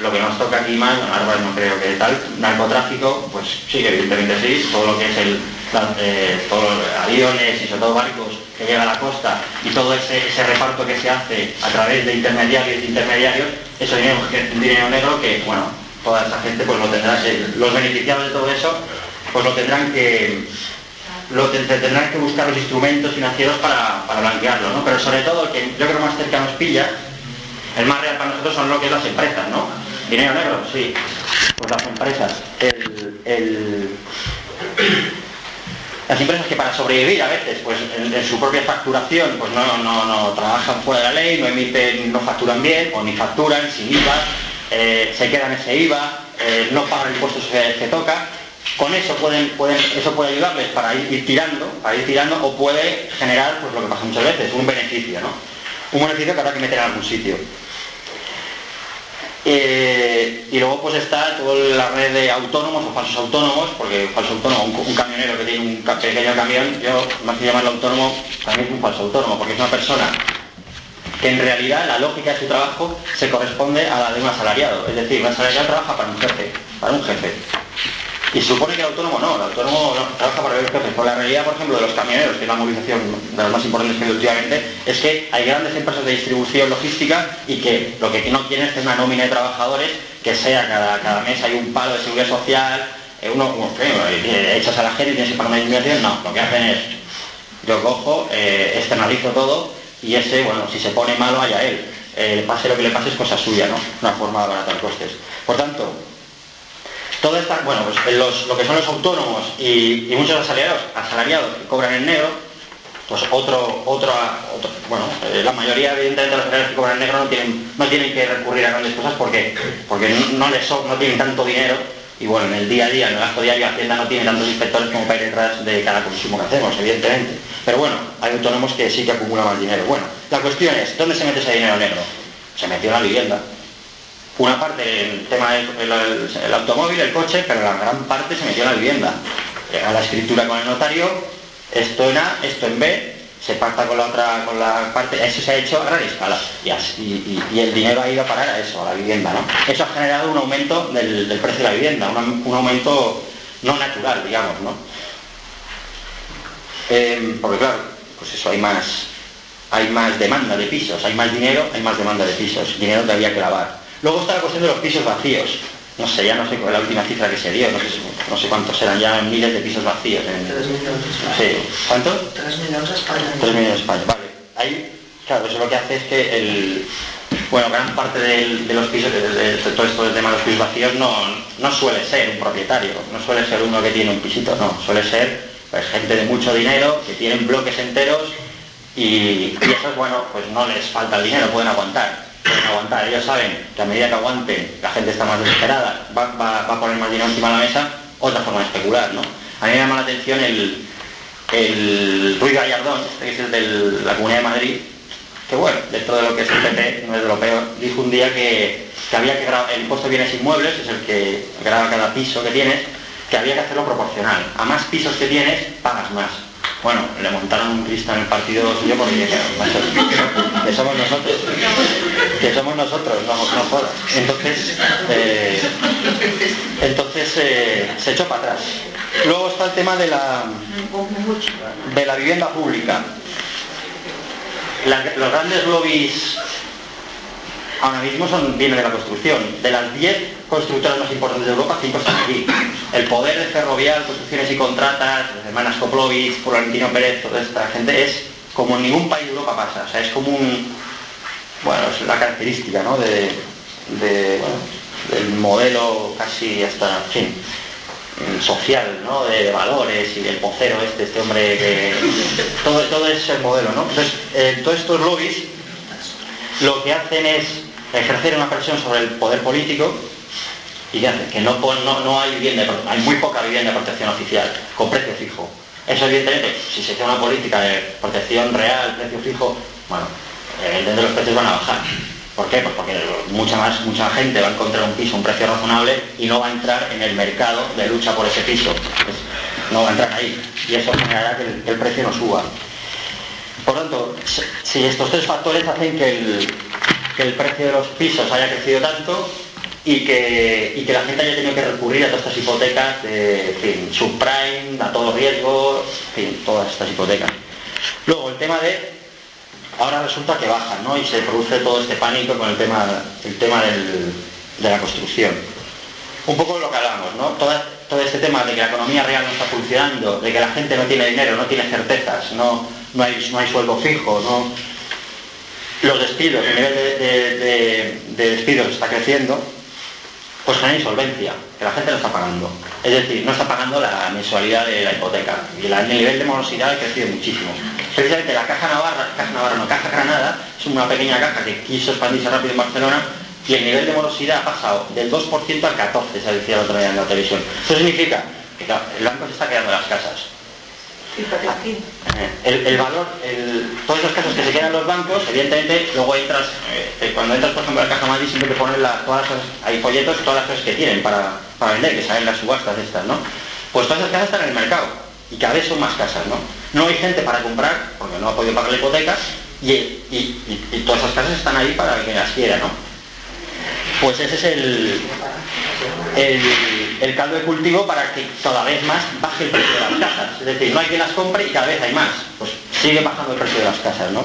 lo que nos toca aquí más, armas no creo que tal, narcotráfico, pues sí, evidentemente sí, todo lo que es el, la- eh, todos aviones y sobre todo barcos que llegan a la costa y todo ese, reparto que se hace a través de intermediarios y intermediarios, eso dinero, dinero negro que, bueno, toda esa gente pues lo tendrá, los beneficiados de todo eso, pues lo tendrán que, lo te- te- tendrán que buscar los instrumentos financieros para, para blanquearlo, ¿no? Pero sobre todo que yo creo más cerca nos pilla, el más real para nosotros son lo que es las empresas, ¿no? Dinero negro, sí. Pues las empresas. El, el- Las empresas que para sobrevivir a veces, pues en, su propia facturación, pues no, no, no trabajan fuera de la ley, no emiten, no facturan bien, o ni facturan sin IVA, eh, se quedan ese IVA, eh, no pagan impuestos sociales que toca. Con eso pueden, pueden, eso puede ayudarles para ir, ir tirando, para ir tirando, o puede generar, pues lo que pasa muchas veces, un beneficio, ¿no? Un beneficio que habrá que meter en algún sitio. Eh, y luego pues está toda la red de autónomos o falsos autónomos, porque falso autónomo, un, un camionero que tiene un pequeño camión, yo más que llamarlo autónomo, también es un falso autónomo, porque es una persona que en realidad la lógica de su trabajo se corresponde a la de un asalariado. Es decir, un asalariado trabaja para un jefe, para un jefe. Y supone que el autónomo no, el autónomo no, trabaja para el jefe. Por la realidad, por ejemplo, de los camioneros, que es la movilización de las más importantes que hay últimamente, es que hay grandes empresas de distribución logística y que lo que no quieren es tener una nómina de trabajadores que sea cada, cada mes hay un palo de seguridad social, eh, uno, uno, ¿qué? Eh, echas a la gente y tienes que pagar una indemnización, no, lo que hacen es, yo cojo, eh, externalizo todo y ese, bueno, si se pone malo, allá él. Eh, le pase lo que le pase es cosa suya, ¿no? Una forma de abaratar costes. Por tanto, todo esta, bueno, pues los- lo que son los autónomos y, y muchos asalariados, asalariados que cobran en negro, pues otro, otro, bueno, eh, la mayoría evidentemente de los asalariados que cobran en negro no tienen, no tienen que recurrir a grandes cosas porque, porque no, les so- no tienen tanto dinero Y bueno, en el día a día, en el gasto diario, Hacienda no tiene tantos inspectores como para ir detrás de cada consumo que hacemos, evidentemente. Pero bueno, hay autónomos que sí que acumulan más dinero. Bueno, la cuestión es, ¿dónde se mete ese dinero negro? Se metió en la vivienda. Una parte el tema del el, el- el automóvil, el coche, pero la gran parte se metió en la vivienda. Llega la escritura con el notario, esto en A, esto en B, se pacta con la otra, con la parte, eso se ha hecho a gran escala. Y, el dinero ha ido a parar a eso, a la vivienda, ¿no? Eso ha generado un aumento del, precio de la vivienda, un, aumento no natural, digamos, ¿no? Eh, porque claro, pues eso, hay más, hay más demanda de pisos, hay más dinero, hay más demanda de pisos, dinero que que lavar. Luego está la cuestión de los pisos vacíos. No sé, ya no sé cuál es la última cifra que se dio, no sé, no sé cuántos eran, ya miles de pisos vacíos. En, 3 milions a Espanya. sí, ¿cuánto? 3 milions a Espanya. 3 millones de España, vale. Ahí, claro, eso lo que hace es que el, bueno, gran parte del- de los pisos, de, de- de todo esto del tema de los pisos vacíos, no, no suele ser un propietario, no suele ser uno que tiene un pisito, no, suele ser pues, gente de mucho dinero, que tienen bloques enteros y, y esos, bueno, pues no les falta el dinero, pueden aguantar, pueden aguantar. Ellos saben que a medida que aguanten, la gente está más desesperada, va, va- a poner más dinero encima de la mesa, otra forma de especular, ¿no? A mí me llama la atención el, el Ruiz Gallardón, este que es el de la Comunidad de Madrid, que bueno, dentro de lo que es el PP, no es de lo peor, dijo un día que, que había que grabar, el impuesto de bienes inmuebles, es el que graba cada piso que tienes, que había que hacerlo proporcional. A más pisos que tienes, pagas más. Bueno, le montaron un cristo en el partido suyo porque "Macho, que somos nosotros, que somos nosotros, no, no jodas. Entonces, eh, entonces eh, se echó para atrás. Luego está el tema de la, de la vivienda pública. Los grandes lobbies ahora mismo son, vienen de la construcción. De las 10 constructoras más importantes de Europa, 5 están aquí. El poder de Ferrovial, Construcciones y Contratas, las hermanas Koplovich, Florentino Pérez, toda esta gente es como en ningún país de Europa pasa. O sea, es como un... Bueno, es la característica, ¿no? De, de, bueno, del modelo casi hasta, en fin, social, ¿no? De, valores y del vocero este, este hombre que... Todo, todo es el modelo, ¿no? Entonces, eh, todos estos lobbies lo que hacen es ejercer una presión sobre el poder político y ¿qué hacen? Que no, hay vivienda, hay muy poca vivienda de protección oficial, con precio fijo. Eso evidentemente, si se hace una política de protección real, precio fijo, bueno, evidentemente los precios van a bajar. ¿Por qué? Pues porque mucha más, mucha gente va a encontrar un piso, un precio razonable y no va a entrar en el mercado de lucha por ese piso. Pues, no va a entrar ahí. Y eso generará que el, que el precio no suba. Por tanto, si- si estos tres factores hacen que el, que el precio de los pisos haya crecido tanto y que, y que la gente haya tenido que recurrir a todas estas hipotecas de subprime, a todo riesgo, en fin, todas estas hipotecas. Luego, el tema de, ahora resulta que bajan, ¿no? Y se produce todo este pánico con el tema, el tema del- de la construcción. Un poco de lo que hablamos, ¿no? Toda- todo este tema de que la economía real no está funcionando, de que la gente no tiene dinero, no tiene certezas, no, no, hay, no hay sueldo fijo, no... los despidos, el nivel de, de- de- de despidos está creciendo, pues genera insolvencia, que la gente no está pagando. Es decir, no está pagando la mensualidad de la hipoteca. Y la- el nivel de morosidad ha crecido muchísimo. Precisamente la Caja Navarra, Caja Navarra no, Caja Granada, es una pequeña caja que quiso expandirse rápido en Barcelona y el nivel de morosidad ha pasado del 2% al 14%, se decía el otro día en la televisión. Eso significa que el banco se está quedando en las casas. El, valor, el- todos los casos que se quedan los bancos, evidentemente, luego entras, eh, eh, cuando entras por ejemplo a la Caja Madrid siempre te ponen la- todas las hay folletos, todas las cosas que tienen para, para vender, que salen las subastas estas, ¿no? Pues todas esas casas están en el mercado y cada vez son más casas, ¿no? No hay gente para comprar, porque no ha podido pagar la hipoteca, y, y- todas esas casas están ahí para quien las quiera, ¿no? Pues ese es el, el caldo de cultivo para que cada vez más baje el precio de las casas. Es decir, no hay quien las compre y cada vez hay más. Pues sigue bajando el precio de las casas, ¿no?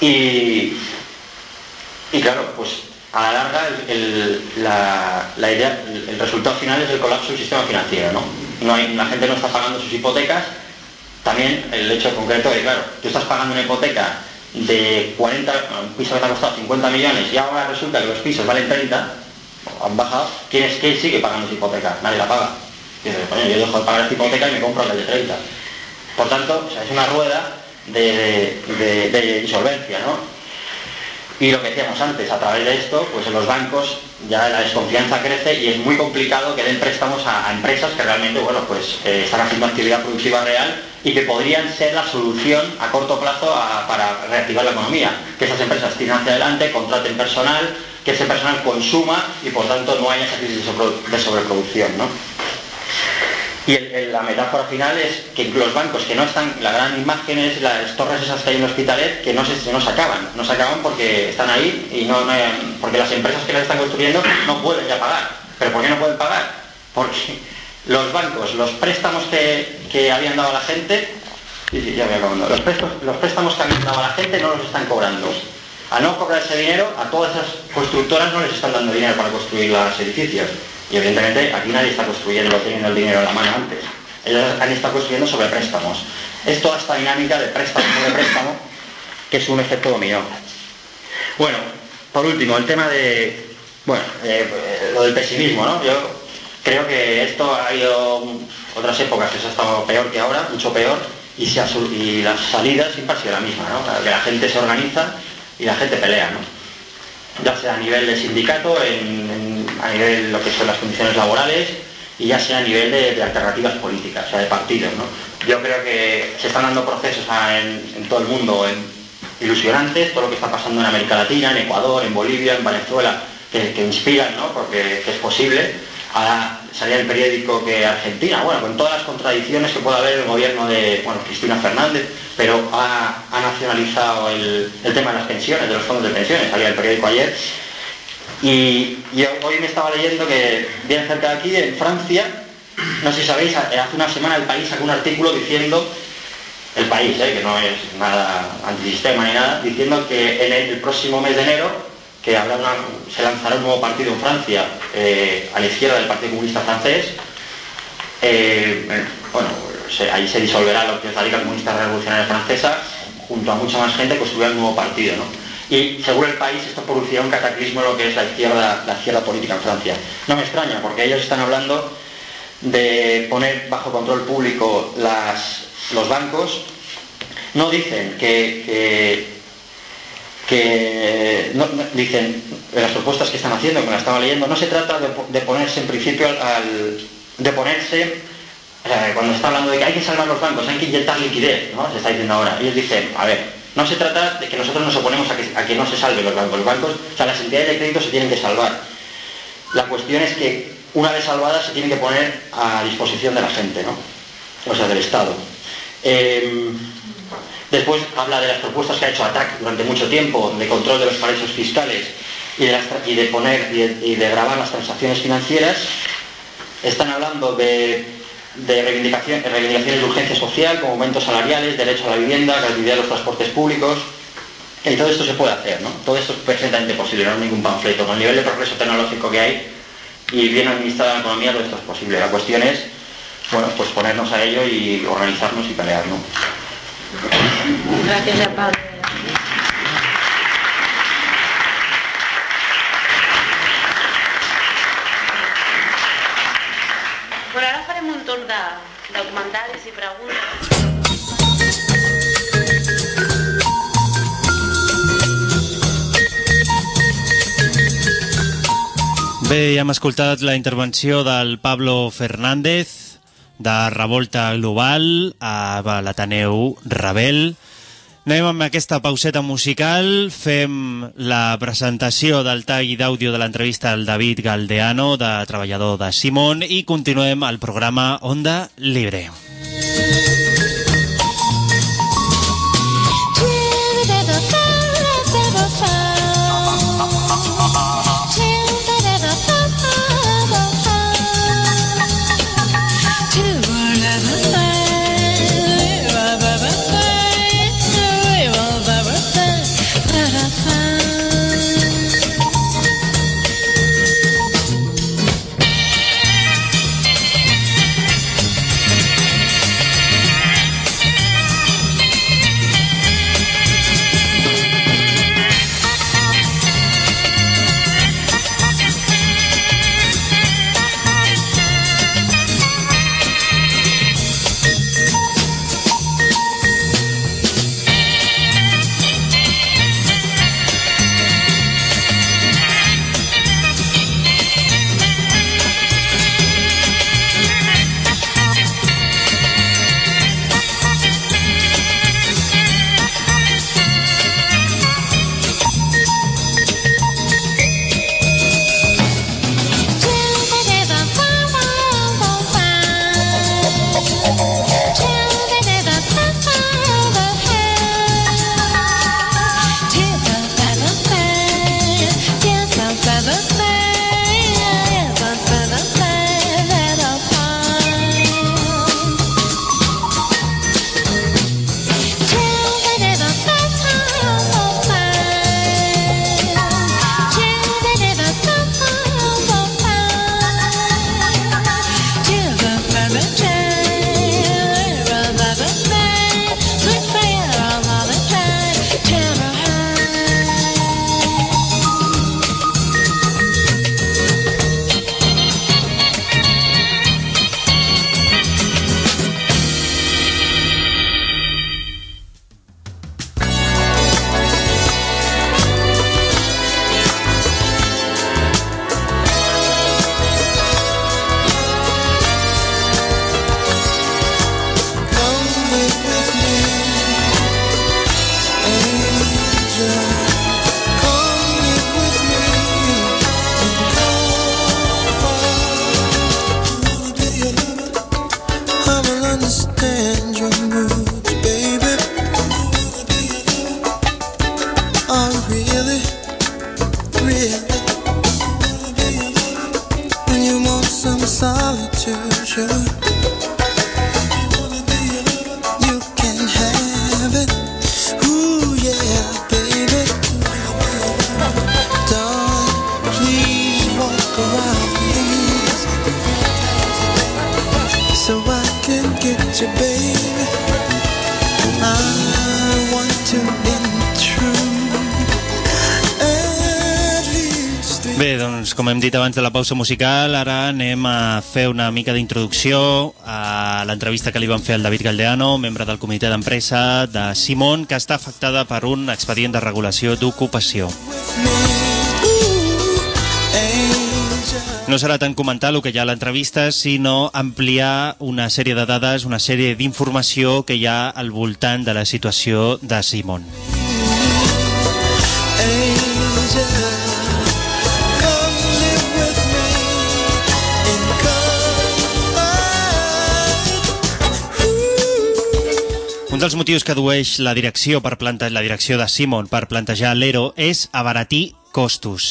Y, y claro, pues a la larga el, el- la, la idea, el, resultado final es el colapso del sistema financiero, ¿no? la gente no está pagando sus hipotecas. También el hecho concreto de que, claro, tú estás pagando una hipoteca de 40, un piso que te ha costado 50 millones y ahora resulta que los pisos valen 30, han bajado, ¿quién, es, quién sigue pagando su hipoteca? Nadie la paga. Yo dejo de pagar esta hipoteca y me compro la de 30. Por tanto, es una rueda de, insolvencia, ¿no? Y lo que decíamos antes, a través de esto, pues en los bancos ya la desconfianza crece y es muy complicado que den préstamos a, empresas que realmente, bueno, pues eh, están haciendo actividad productiva real y que podrían ser la solución a corto plazo para reactivar la economía. Que esas empresas tiren hacia adelante, contraten personal, que ese personal consuma y por tanto no esa crisis de sobreprodu- de sobreproducción, ¿no? Y la metáfora final es que los bancos que no están, la gran imagen es las torres esas que hay en el hospitalet que no se, no se acaban, no se acaban porque están ahí y no, hay- porque las empresas que las están construyendo no pueden ya pagar. ¿Pero por qué no pueden pagar? Porque los bancos, los préstamos que, que habían dado a la gente, los préstamos que habían dado a la gente no los están cobrando. A no cobrar ese dinero, a todas esas constructoras no les están dando dinero para construir los edificios. Y evidentemente aquí nadie está construyendo teniendo el dinero en la mano antes. Ellos han estado construyendo sobre préstamos. Es toda esta dinámica de préstamo sobre préstamo que es un efecto dominó. Bueno, por último, el tema de, bueno, eh, eh, lo del pesimismo, ¿no? Yo creo que esto ha habido otras épocas que se ha estado peor que ahora, mucho peor, y, se ha y la salida siempre ha sido la misma, ¿no? Que la gente se organiza y la gente pelea, ¿no? ya sea a nivel de sindicato, en- a nivel de lo que son las condiciones laborales y ya sea a nivel de, alternativas políticas, o sea, de partidos. ¿no? Yo creo que se están dando procesos en, todo el mundo ilusionantes, todo lo que está pasando en América Latina, en Ecuador, en Bolivia, en Venezuela, que, inspiran, ¿no? porque que es posible. Salía el periódico que Argentina, bueno, con todas las contradicciones que puede haber el gobierno de bueno, Cristina Fernández, pero ha, ha nacionalizado el, el tema de las pensiones, de los fondos de pensiones, salía el periódico ayer. Y, y hoy me estaba leyendo que bien cerca de aquí, en Francia, no sé si sabéis, hace una semana el país sacó un artículo diciendo, el país, ¿eh? que no es nada antisistema ni nada, diciendo que en el próximo mes de enero que habrá se lanzará un nuevo partido en Francia eh, a la izquierda del Partido Comunista francés. Eh, bueno, se- ahí se disolverá lo que es la Liga Comunista Revolucionaria Francesa, junto a mucha más gente construirá un nuevo partido. ¿no? Y según el país esto producirá un cataclismo en lo que es la izquierda, la izquierda política en Francia. No me extraña, porque ellos están hablando de poner bajo control público las- los bancos. No dicen que, que que dicen en las propuestas que están haciendo, que la estaba leyendo, no se trata de, po- de ponerse en principio al, de ponerse eh, cuando se está hablando de que hay que salvar los bancos, hay que inyectar liquidez, ¿no? Se está diciendo ahora. Ellos dicen, a ver, no se trata de que nosotros nos oponemos a que, no se salven los bancos. Los bancos, o sea, las entidades de crédito se tienen que salvar. La cuestión es que una vez salvadas se tienen que poner a disposición de la gente, ¿no? O sea, del Estado. Eh, Después habla de las propuestas que ha hecho ATAC durante mucho tiempo, de control de los paraísos fiscales y de, poner y de, grabar las transacciones financieras. Están hablando de, reivindicación- reivindicaciones de urgencia social, como aumentos salariales, derecho a la vivienda, gratuidad de los transportes públicos. Y todo esto se puede hacer, ¿no? Todo esto es perfectamente posible, no es ningún panfleto. Con el nivel de progreso tecnológico que hay y bien administrada la economía, todo esto es posible. La cuestión es, bueno, pues ponernos a ello y organizarnos y pelear, ¿no? Gracias, Jean Pablo. Bueno, ara farem un torn de, de comentaris i preguntes. Bé, ja hem escoltat la intervenció del Pablo Fernández de Revolta Global a l'Ateneu Rebel. Anem amb aquesta pauseta musical, fem la presentació del tag i d'àudio de l'entrevista al David Galdeano, de treballador de Simon, i continuem el programa Onda Libre. Thank solitude, com hem dit abans de la pausa musical, ara anem a fer una mica d'introducció a l'entrevista que li van fer al David Galdeano, membre del comitè d'empresa de Simon, que està afectada per un expedient de regulació d'ocupació. No serà tant comentar el que hi ha a l'entrevista, sinó ampliar una sèrie de dades, una sèrie d'informació que hi ha al voltant de la situació de Simon. Angel, Un dels motius que dueix la direcció per planta la direcció de Simon per plantejar l'ERO és abaratir costos.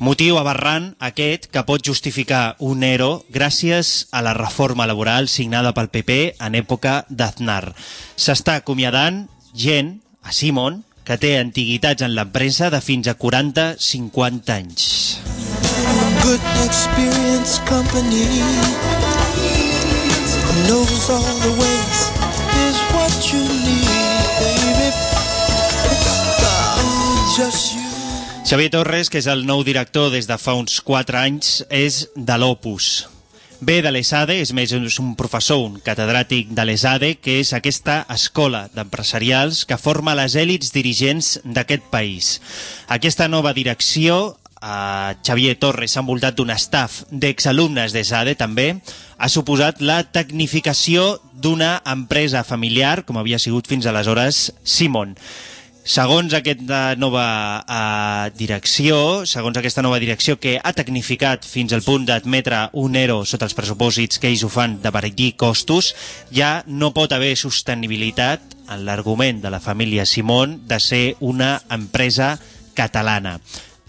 Motiu aberrant aquest que pot justificar un ERO gràcies a la reforma laboral signada pel PP en època d'Aznar. S'està acomiadant gent, a Simon, que té antiguitats en l'empresa de fins a 40-50 anys. Good experience company knows all the ways Xavier Torres, que és el nou director des de fa uns 4 anys, és de l'Opus. Ve de l'ESADE, és més, és un professor, un catedràtic de l'ESADE, que és aquesta escola d'empresarials que forma les èlits dirigents d'aquest país. Aquesta nova direcció, a Xavier Torres s'ha envoltat d'un staff d'exalumnes d'ESADE també, ha suposat la tecnificació d'una empresa familiar, com havia sigut fins aleshores Simon. Segons aquesta nova eh, direcció, segons aquesta nova direcció que ha tecnificat fins al punt d'admetre un ERO sota els pressupòsits que ells ho fan de baratir costos, ja no pot haver sostenibilitat en l'argument de la família Simón de ser una empresa catalana.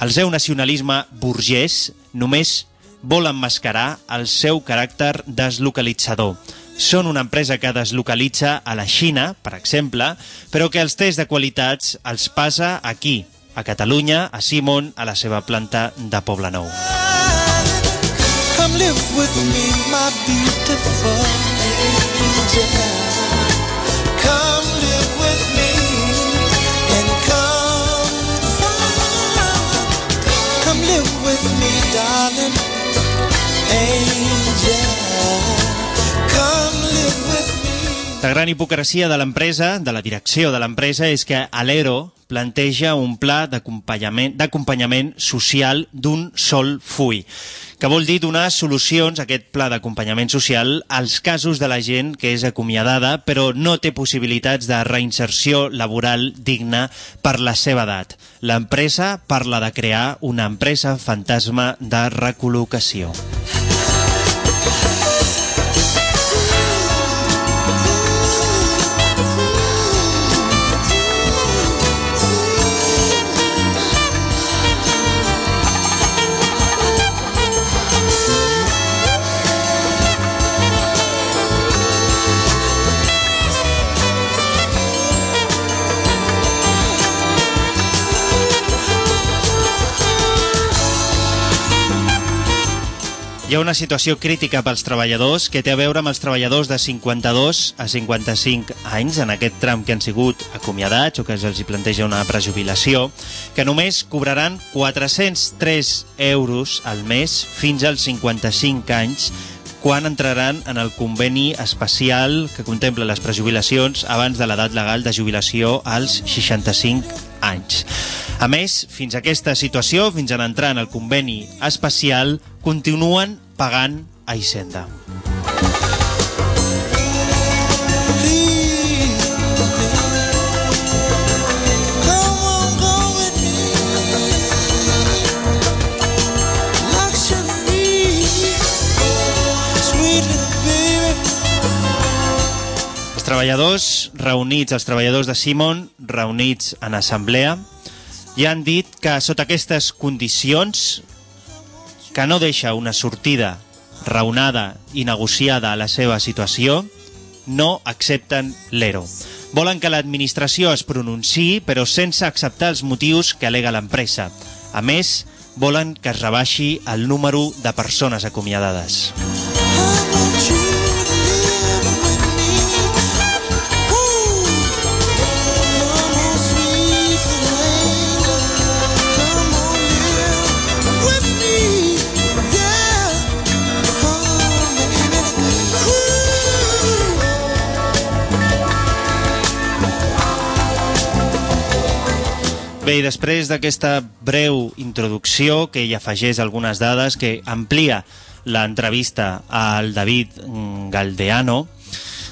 El seu nacionalisme burgès només vol emmascarar el seu caràcter deslocalitzador són una empresa que deslocalitza a la Xina, per exemple, però que els tests de qualitats els passa aquí, a Catalunya, a Simon, a la seva planta de Poblenou. Come live with me, my beautiful angel. La gran hipocresia de l'empresa, de la direcció de l'empresa, és que Alero planteja un pla d'acompanyament social d'un sol full, que vol dir donar solucions a aquest pla d'acompanyament social als casos de la gent que és acomiadada però no té possibilitats de reinserció laboral digna per la seva edat. L'empresa parla de crear una empresa fantasma de recol·locació. Hi ha una situació crítica pels treballadors que té a veure amb els treballadors de 52 a 55 anys en aquest tram que han sigut acomiadats o que se'ls hi planteja una prejubilació, que només cobraran 403 euros al mes fins als 55 anys quan entraran en el conveni especial que contempla les prejubilacions abans de l'edat legal de jubilació als 65 anys. A més, fins a aquesta situació, fins a entrar en el conveni especial, continuen pagant a Hisenda. Treballadors reunits, els treballadors de Simon reunits en assemblea, i han dit que sota aquestes condicions que no deixa una sortida raonada i negociada a la seva situació, no accepten l'ERO. Volen que l'administració es pronunciï, però sense acceptar els motius que alega l'empresa. A més, volen que es rebaixi el número de persones acomiadades. I Bé, i després d'aquesta breu introducció que hi afegeix algunes dades que amplia l'entrevista al David Galdeano,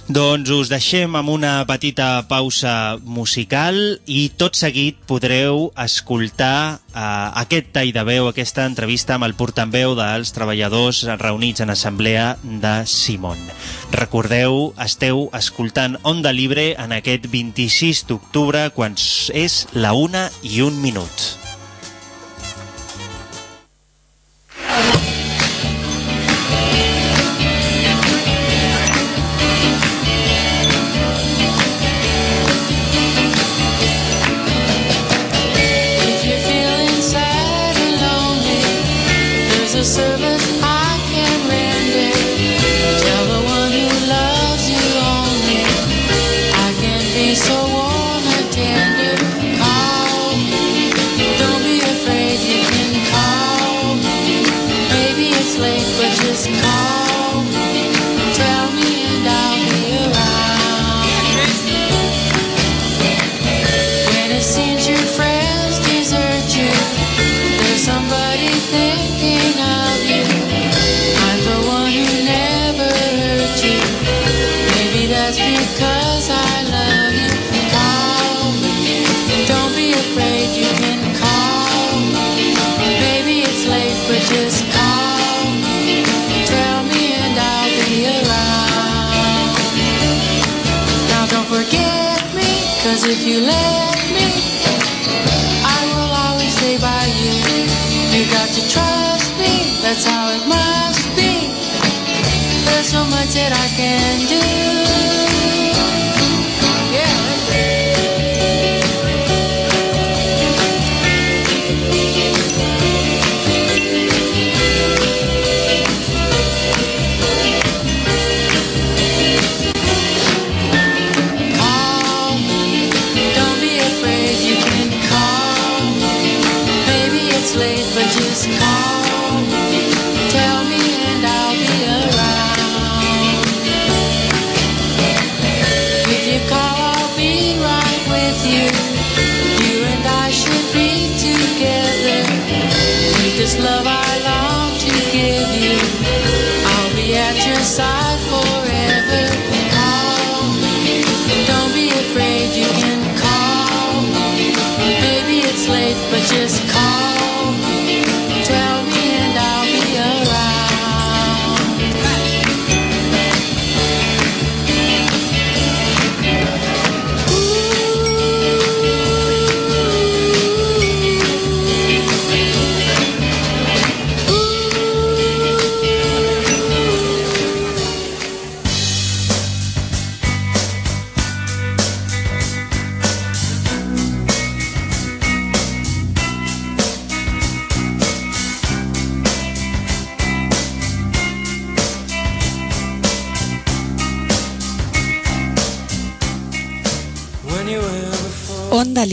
doncs us deixem amb una petita pausa musical i tot seguit podreu escoltar eh, aquest tall de veu, aquesta entrevista amb el portaveu dels treballadors reunits en assemblea de Simon. Recordeu, esteu escoltant Onda Libre en aquest 26 d'octubre quan és la una i un minut. If you let me, I will always stay by you. You got to trust me, that's how it must be. There's so much that I can do. Just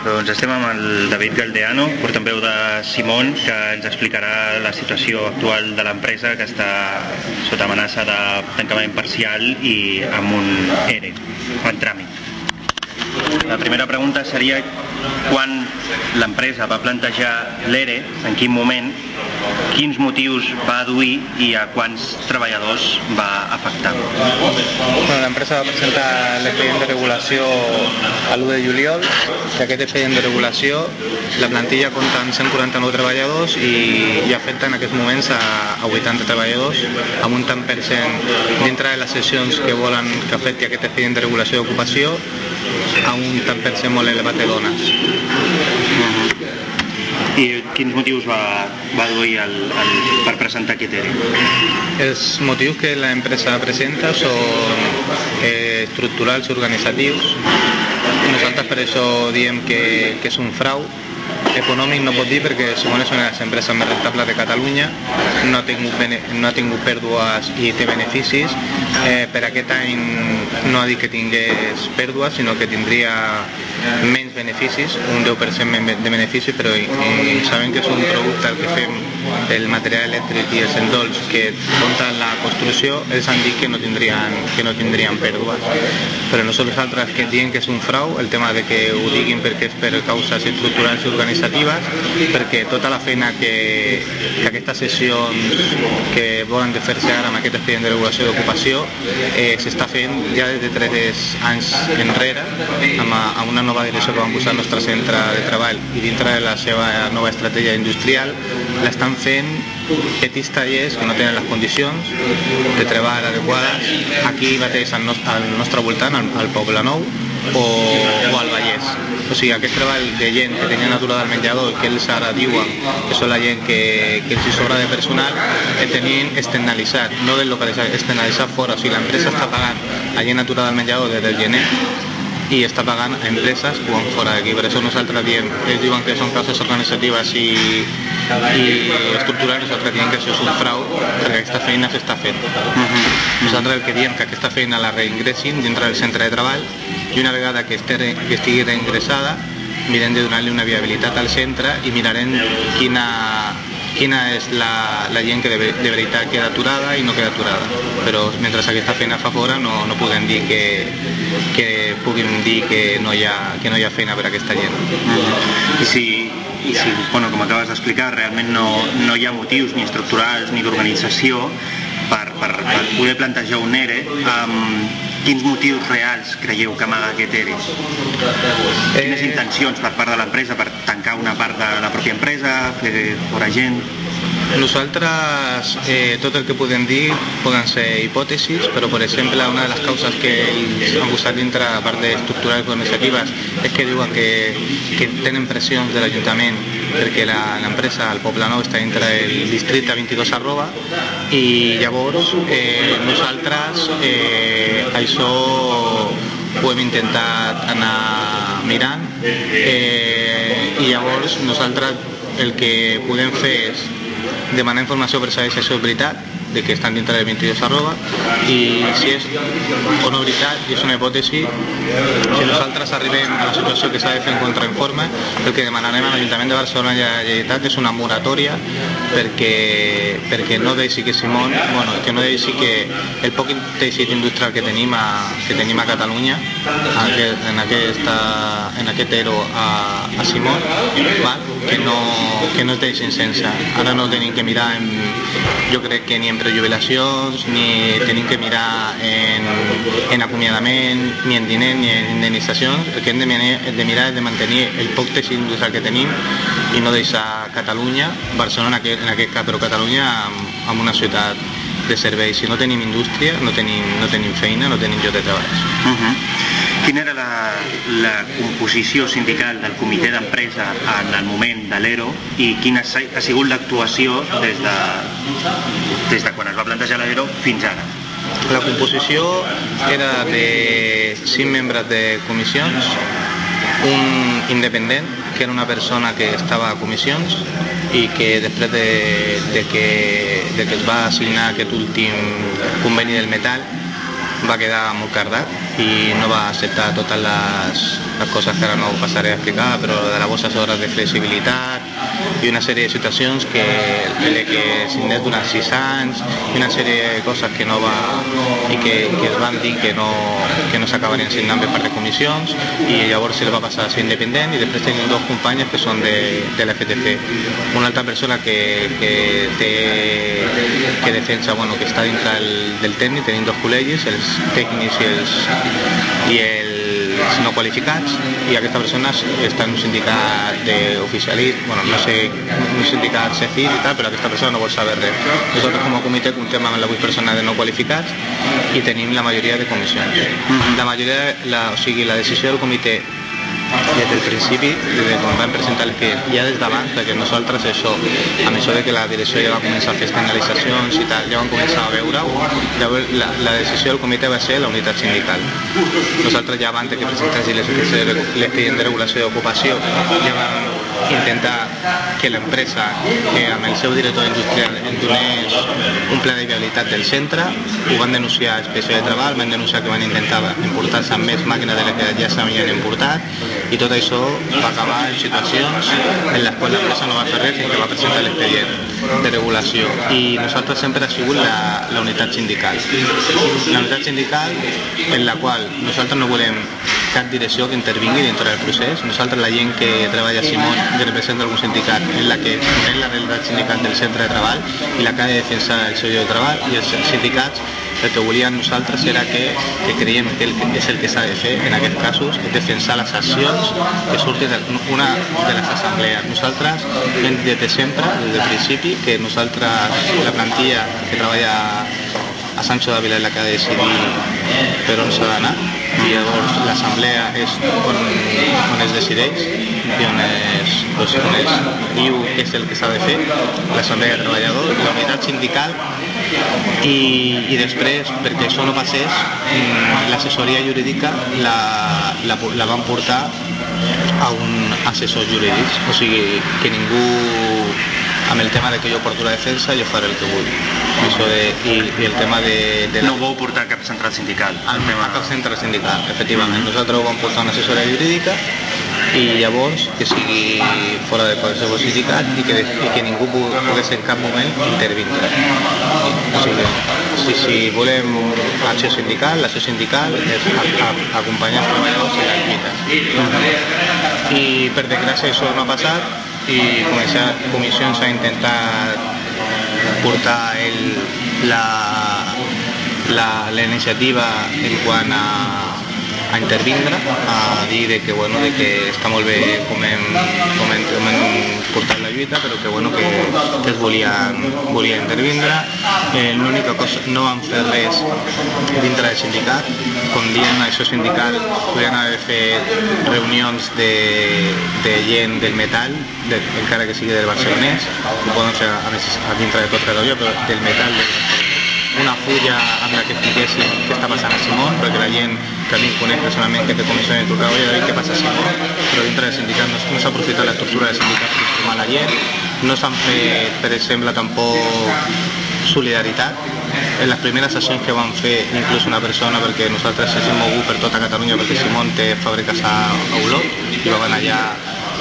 Doncs estem amb el David Galdeano, portaveu de Simón, que ens explicarà la situació actual de l'empresa que està sota amenaça de tancament parcial i amb un ERE, en tràmit. La primera pregunta seria quan l'empresa va plantejar l'ERE, en quin moment, quins motius va aduir i a quants treballadors va afectar. Bueno, l'empresa va presentar l'expedient de regulació a l'1 de juliol i aquest expedient de regulació la plantilla compta amb 149 treballadors i, i afecta en aquests moments a, a 80 treballadors amb un tant per cent dintre de les sessions que volen que afecti aquest expedient de regulació d'ocupació a un tant per cent molt elevat de dones. I quins motius va, va aduir el, el, per presentar aquest ERE? Els motius que l'empresa presenta són eh, estructurals i organitzatius. Nosaltres per això diem que, que és un frau. Econòmic no pot dir perquè Simón és una de les empreses més rentables de Catalunya, no ha tingut, bene, no ha tingut pèrdues i té beneficis. Eh, per aquest any no ha dit que tingués pèrdues, sinó que tindria menys beneficis, un 10% men- de beneficis, però i sabem que és un producte el que fem el material elèctric i els endols que compta la construcció, ells han dit que no tindrien, que no tindrien pèrdues. Però nosaltres que diem que és un frau, el tema de que ho diguin perquè és per causes estructurals i organitzatives, perquè tota la feina que, que aquestes sessions que volen de fer-se ara amb aquest expedient de regulació d'ocupació eh, s'està fent ja des de tres anys enrere amb, amb una nova direcció que van posar al nostre centre de treball i dintre de la seva nova estratègia industrial l'estan fent petits tallers que no tenen les condicions de treball adequades aquí mateix al, nos al nostre voltant, al, al Poble Nou o, o al Vallès. O sigui, aquest treball de gent que tenia aturada al menjador, que ells ara diuen que són la gent que, que els sobra de personal, el tenien externalitzat, no deslocalitzat, externalitzat fora. O sigui, l'empresa està pagant la gent aturada al menjador des del gener i està pagant a empreses que van fora d'aquí. Per això nosaltres diem, ells diuen que són causes organitzatives i, i estructurals, nosaltres diem que això és un frau perquè aquesta feina s'està fent. Nosaltres el que diem que aquesta feina la reingressin dintre del centre de treball i una vegada que, estigui, que estigui reingressada mirem de donar-li una viabilitat al centre i mirarem quina, quina és la, la gent que de, de veritat queda aturada i no queda aturada. Però mentre aquesta feina fa fora no, no podem dir que, que puguin dir que no, hi ha, que no hi ha feina per a aquesta gent. I si, i si bueno, com acabes d'explicar, realment no, no hi ha motius ni estructurals ni d'organització per, per, per poder plantejar un ERE, amb quins motius reals creieu que amaga aquest ERE? Quines Eh, intencions per part de l'empresa per tancar una part de la pròpia empresa, fer fora gent? Nosaltres eh, tot el que podem dir poden ser hipòtesis, però per exemple una de les causes que ells han posat dintre a part d'estructurals organitzatives és que diuen que, que tenen pressions de l'Ajuntament perquè l'empresa, el Poble Nou, està dintre del districte 22 arroba i llavors eh, nosaltres eh, això ho hem intentat anar mirant eh, i llavors nosaltres el que podem fer és demanar informació per saber si això és veritat de que estan dintre del 22 arroba i si és o no veritat i una hipòtesi si nosaltres arribem a la situació que s'ha de fer en contrainforme el que demanarem a l'Ajuntament de Barcelona i a la Generalitat és una moratòria perquè, perquè no deixi que Simón bueno, que no deixi que el poc teixit industrial que tenim a, que tenim a Catalunya en aquesta, en aquest ERO a, a Simón va, que, no, que no es deixin sense ara no tenim que mirar en, jo crec que ni en prejubilacions ni tenim que mirar en, en acomiadament ni en diners ni en indemnitzacions el que hem de, de mirar és de mantenir el poc teixit industrial que tenim i no deixar Catalunya, Barcelona en aquest, en aquest cas, però Catalunya amb, amb una ciutat de serveis. Si no tenim indústria, no tenim, no tenim feina, no tenim lloc de treball. Uh -huh. Quina era la, la composició sindical del comitè d'empresa en el moment de l'ERO i quina ha sigut l'actuació des, de, des de quan es va plantejar l'ERO fins ara? La composició era de 5 membres de comissions, un independent, que era una persona que estava a comissions i que després de, de, que, de que es va signar aquest últim conveni del metal va quedar molt cardat i no va acceptar totes les, les coses que ara no passaré a explicar, però de les vostres hores de flexibilitat i una sèrie de situacions que, que sis anys i una sèrie de coses que no va i que, que es van dir que no, que no s'acabarien signant per les comissions i llavors se li va passar a ser independent i després tenim dos companyes que són de, de la FTC. Una altra persona que, que defensa, bueno, que està dintre del, del tècnic, tenim dos col·legis, els tècnics i els, i els no qualificats, i aquesta persona està en un sindicat d'oficialisme, bueno, no sé, un sindicat CECIR i tal, però aquesta persona no vol saber res. Nosaltres com a comitè comptem amb les 8 persones de no qualificats i tenim la majoria de comissions. La majoria, la, o sigui, la decisió del comitè des del principi, des de quan vam presentar el client, ja des d'abans, perquè nosaltres això, amb això de que la direcció ja va començar a fer externalitzacions i tal, ja vam començar a veure-ho, la, la decisió del comitè va ser la unitat sindical. Nosaltres ja abans que presentessin l'expedient de regulació d'ocupació, ja vam intentar que l'empresa, que amb el seu director industrial ens donés un pla de viabilitat del centre, ho van denunciar a Inspecció de Treball, van denunciar que van intentar importar-se més màquines de les que ja s'havien importat, i tot això va acabar en situacions en les quals l'empresa no va fer res fins que va presentar l'expedient de regulació. I nosaltres sempre ha sigut la, la unitat sindical. La unitat sindical en la qual nosaltres no volem cap direcció que intervingui dintre del procés. Nosaltres la gent que treballa a Simón que representa algun sindicat és la que és la realitat sindical del centre de treball i la que ha de defensar el seu lloc de treball. I els sindicats el que volíem nosaltres era que, que creiem que el, és el que s'ha de fer en aquests casos, és defensar les accions que surten d'una de les assemblees. Nosaltres hem des de sempre, des del principi, que nosaltres, la plantilla que treballa a Sancho d'Avila és la que ha de decidir per on s'ha d'anar i llavors l'assemblea és on, on es decideix i on es, doncs, on es diu què és el que s'ha de fer. L'assemblea de treballadors, la unitat sindical i, i després perquè això no passés mm, l'assessoria jurídica la, la, la van portar a un assessor jurídic. O sigui que ningú amb el tema de que jo porto la defensa jo faré el que vull això de, i, i el tema de, de No vau portar cap central sindical. el tema del centre sindical, efectivament. Nosaltres vam portar una assessoria jurídica i llavors que sigui fora de qualsevol sindicat i que, i que ningú pogués en cap moment intervindre. O sigui, si, si volem l'acció sindical, l'acció sindical és a, a, acompanyar els treballadors en les lluites. I per desgràcia això no ha passat i començar, ha intentat portar el, la, la, la iniciativa en quant a, a intervindre, a dir de que, bueno, de que està molt bé com hem, com hem, com hem portat la lluita, però que, bueno, que, que es volien, volien intervindre. Eh, L'única cosa, no van fer res dintre del sindicat, com dient això sindical, podien haver fet reunions de, de gent del metal, de, encara que sigui del barcelonès, ho poden fer a més a dintre de tot Catalunya, però del metal del una fulla amb la que expliquessin què està passant a Simón, perquè la gent em coneix personalment que té comissió de trucar, oi, què passa a Simón, però dintre del sindicat no, no s'ha aprofitat l'estructura del sindicat per informar la no s'han fet, per exemple, tampoc solidaritat. En les primeres sessions que van fer, inclús una persona, perquè nosaltres ens hem mogut per tota Catalunya, perquè fàbriques a, Olot, i van allà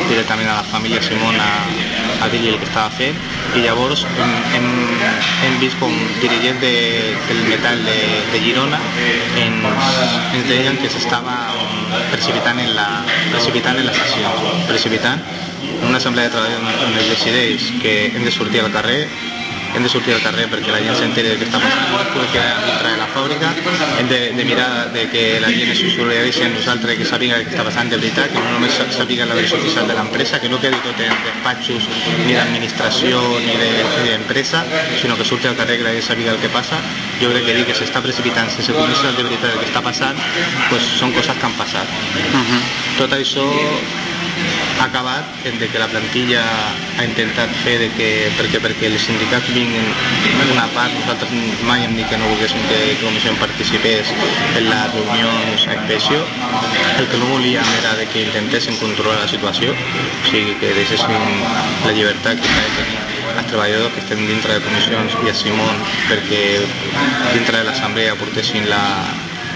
directament a la família Simón a, a el que estava fent i llavors hem, hem, hem vist com de, del metal de, de Girona ens, ens deien que s'estava precipitant en, la, precipitant en les accions precipitant en una assemblea de treball on es que hem de sortir al carrer hem de sortir al carrer perquè la gent s'enteri de què està passant, no es pugui quedar dintre de la fàbrica, hem de, de mirar de que la gent es solidaritzi amb nosaltres, que sàpiga que està passant de veritat, que no només sàpiga la versió oficial de l'empresa, que no quedi tot en despatxos ni d'administració ni de- d'empresa, sinó que surti al carrer que la gent sàpiga el que passa. Jo crec que dir que s'està precipitant sense conèixer de veritat el que està passant, pues són coses que han passat. Tot això ha acabat en de que la plantilla ha intentat fer de que, perquè, perquè els sindicats vinguin una part, nosaltres mai hem dit que no volguéssim que comissió participés en les reunions a inspecció, el que no volíem era de que intentessin controlar la situació, o sigui, que deixessin la llibertat que s'ha de tenir els treballadors que estem dintre de comissions i a Simón perquè dintre de l'assemblea portessin la,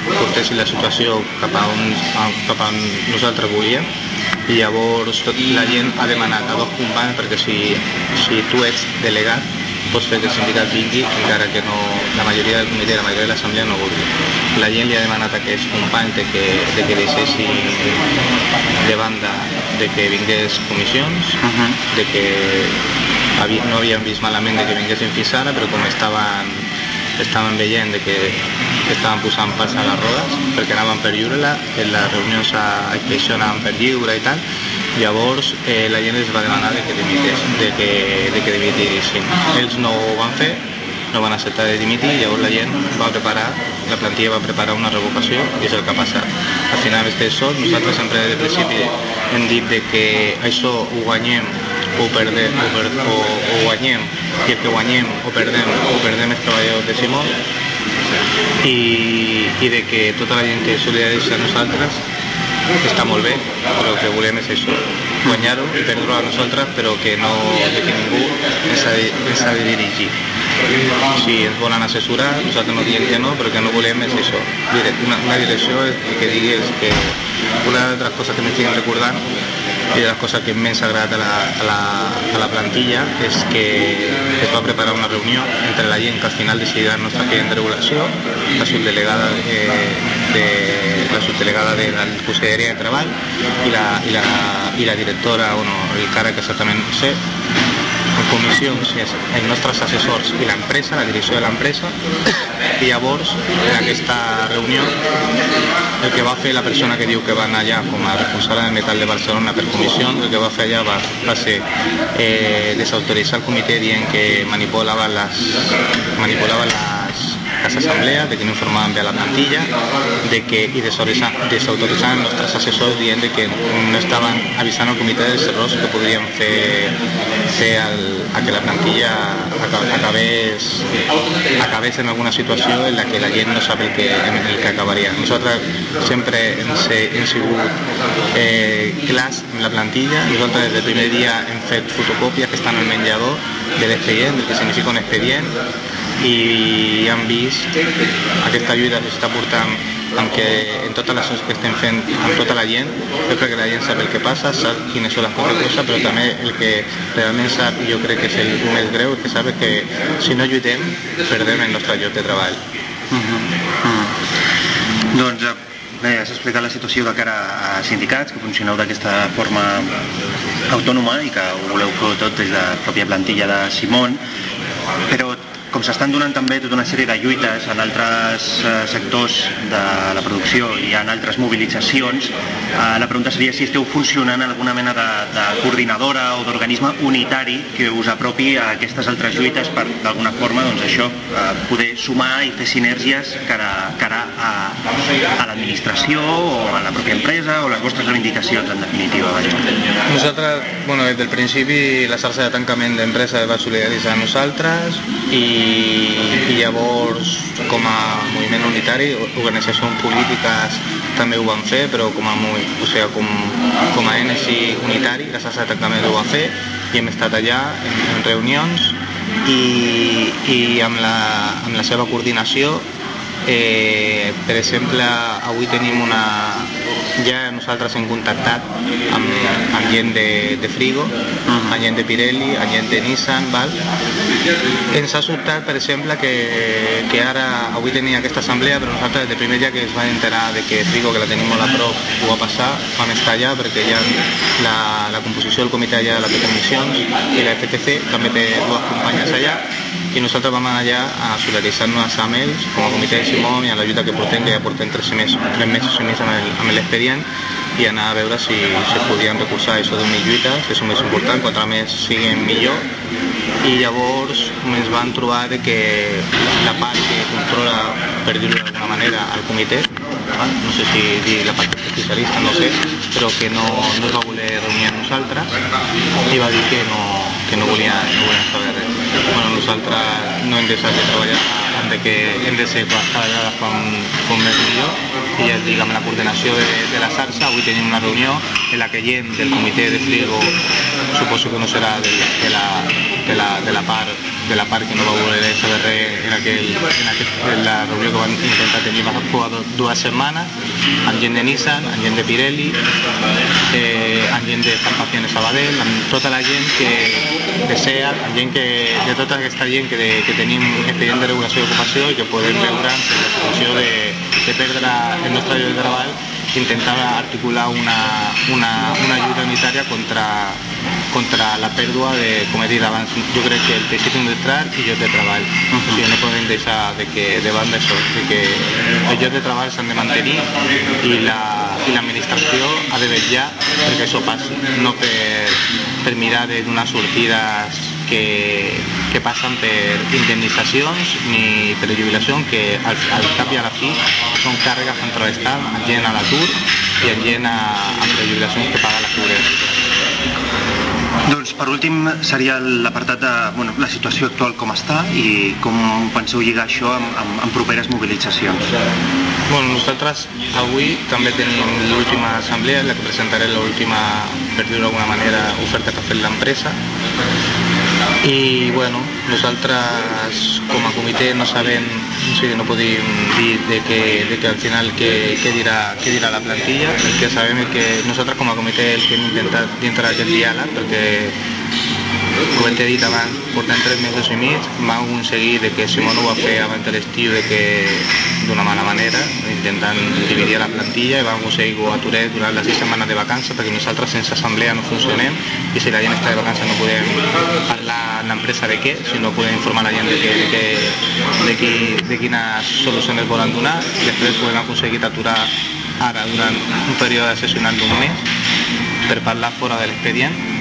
portessin la situació cap a on, cap a on nosaltres volíem i llavors tot, la gent ha demanat a dos companys perquè si, si tu ets delegat pots fer que el sindicat vingui encara que no, la majoria del comitè, la majoria de l'assemblea no vulgui. La gent li ha demanat a aquests companys de que, de que deixessin de banda de que vingués comissions, Uh -huh. de que havi, no havien vist malament de que vinguessin fins ara, però com estaven, estaven veient de que estaven posant pals a les rodes, perquè anaven per lliure-la, en les reunions a inspecció anaven per lliure i tal, llavors eh, la gent els va demanar de que dimités, de que, de que dimitissin. Ells no ho van fer, no van acceptar de dimitir, llavors la gent va preparar, la plantilla va preparar una revocació i és el que ha passat. Al final és que nosaltres sempre del principi hem dit de que això ho guanyem o, perdem, o, o, o guanyem el que guanyem o perdem o perdem els treballadors de Simó i, i de que tota la gent que a nosaltres està molt bé, però el que volem és això, guanyar-ho a nosaltres, però que no de que ningú ens de, dirigir. Si ens volen assessorar, nosaltres no diem que no, però que no volem és això. Una, una direcció que digui que una de les coses que m'estic recordant i de les coses que més ha agradat a la, a, la, a la plantilla és que es va preparar una reunió entre la gent que al final decidirà la nostra llei de regulació, la subdelegada de, de la subdelegada de la Conselleria de Treball i la, i la, i la directora, bueno, el càrrec exactament no sé, en comissions, és els nostres assessors i l'empresa, la direcció de l'empresa, i en aquesta reunió el que va fer la persona que diu que va anar allà com a responsable del metal de Barcelona per comissió, el que va fer allà va, va ser eh, desautoritzar el comitè dient que manipulava les, manipulava les, estas asambleas, de que no informaban bien la plantilla, de que y desautorizaban nuestras asesores diciendo que no estaban avisando al comité de cerros que podrían hacer, a que la plantilla acabés, acabés en alguna situación en la que la gente no sabe el que, en el que acabaría. Nosotras siempre en sido eh, en la plantilla, nosotros desde el primer día en FED fotocopias que están en el menjador del expediente, que significa un expediente i han vist aquesta lluita que s'està portant amb que en totes les coses que estem fent amb tota la gent, jo crec que la gent sap el que passa, sap quines són les passa, però també el que realment sap, jo crec que és el més greu, que sap que si no lluitem, perdem el nostre lloc de treball. Doncs eh, bé, has explicat la situació de cara a sindicats, que funcioneu d'aquesta forma autònoma i que ho voleu fer tot des de la pròpia plantilla de Simón, però com s'estan donant també tota una sèrie de lluites en altres eh, sectors de la producció i en altres mobilitzacions, eh, la pregunta seria si esteu funcionant alguna mena de, de coordinadora o d'organisme unitari que us apropi a aquestes altres lluites per d'alguna forma doncs això, eh, poder sumar i fer sinergies cara, cara a, a l'administració o a la pròpia empresa o les vostres reivindicacions en definitiva. Nosaltres, bueno, des del principi la xarxa de tancament d'empresa es va solidaritzar amb nosaltres i, i llavors com a moviment unitari, organitzacions polítiques també ho van fer, però com a, o sigui, com, com a NSI unitari, la de tancament ho va fer i hem estat allà en, en reunions i, i amb, la, amb la seva coordinació Eh, per exemple, avui tenim una... Ja nosaltres hem contactat amb, amb gent de, de Frigo, amb gent de Pirelli, amb gent de Nissan, val? Ens ha sobtat, per exemple, que, que ara, avui tenia aquesta assemblea, però nosaltres des del primer dia que es van enterar de que Frigo, que la tenim molt a prop, ho va passar, vam estar allà perquè ja la, la composició del comitè allà de les comissions i la FTC també té dues companyes allà i nosaltres vam anar allà a solidaritzar-nos amb ells com a comitè de Simón i a la lluita que portem, que ja portem tres mesos, tres mesos i mig amb l'expedient i anar a veure si, es podien recursar això d'una lluita, que és el més important, quatre més siguin millor i llavors ens van trobar de que la part que controla, per dir-ho d'alguna manera, el comitè, val? no sé si la part especialista, no sé, però que no, no es va voler reunir amb nosaltres i va dir que no, que no volia, no volia saber. Bueno, nosaltres no hem deixat de treballar de que hem de ser vegada com, com més millor i ja la coordinació de, de la xarxa avui tenim una reunió el aquellén del comité de frigo suposo que no será de, de, la, de, la, de, la, par de la par que no va a volver a saber en aquel, en aquel en la reunión que van a intentar tener más jugadores dos semanas. Alguien de Nissan, alguien de Pirelli eh, alguien de Estampaciones Sabadell toda la tota gente que desea alguien que de todas que está bien que, de, que tenim expedient de regulació d'ocupació i que podem veure'ns en la situació de, de perdre el nostre lloc de intentar articular una, una, una ajuda unitària contra, contra la pèrdua de, com he dit abans, jo crec que el teixit industrial i llocs de treball. O sigui, no podem deixar de, que, de banda això, de que els llocs de treball s'han de mantenir i la, i l'administració ha de vetllar perquè això passi, no per, per mirar de donar sortides que, que passen per indemnitzacions ni per jubilació, que al, al cap i a la fi són càrregues contra l'Estat, gent a l'atur i gent a, amb jubilacions que paga la seguretat. Doncs per últim seria l'apartat de bueno, la situació actual com està i com penseu lligar això amb, amb, amb properes mobilitzacions. Bueno, nosaltres avui també tenim l'última assemblea en la que presentaré l'última, per dir-ho d'alguna manera, oferta que ha fet l'empresa. I bueno, nosaltres com a comitè no sabem, o sigui, no podem dir de que, de que al final què, què, dirà, què dirà la plantilla. El que sabem és que nosaltres com a comitè el que hem intentat dintre d'aquest diàleg, perquè com t'he dit abans, portem tres mesos i mig, vam aconseguir de que Simón ho va fer abans de l'estiu d'una mala manera, intentant dividir la plantilla i vam aconseguir que ho aturés durant les sis setmanes de vacances perquè nosaltres sense assemblea no funcionem i si la gent està de vacances no podem parlar amb l'empresa de què, sinó podem informar la gent de, que, de, que, de, qui, de quines solucions volen donar. I després ho hem aconseguit aturar ara durant un període sessional d'un mes per parlar fora de l'expedient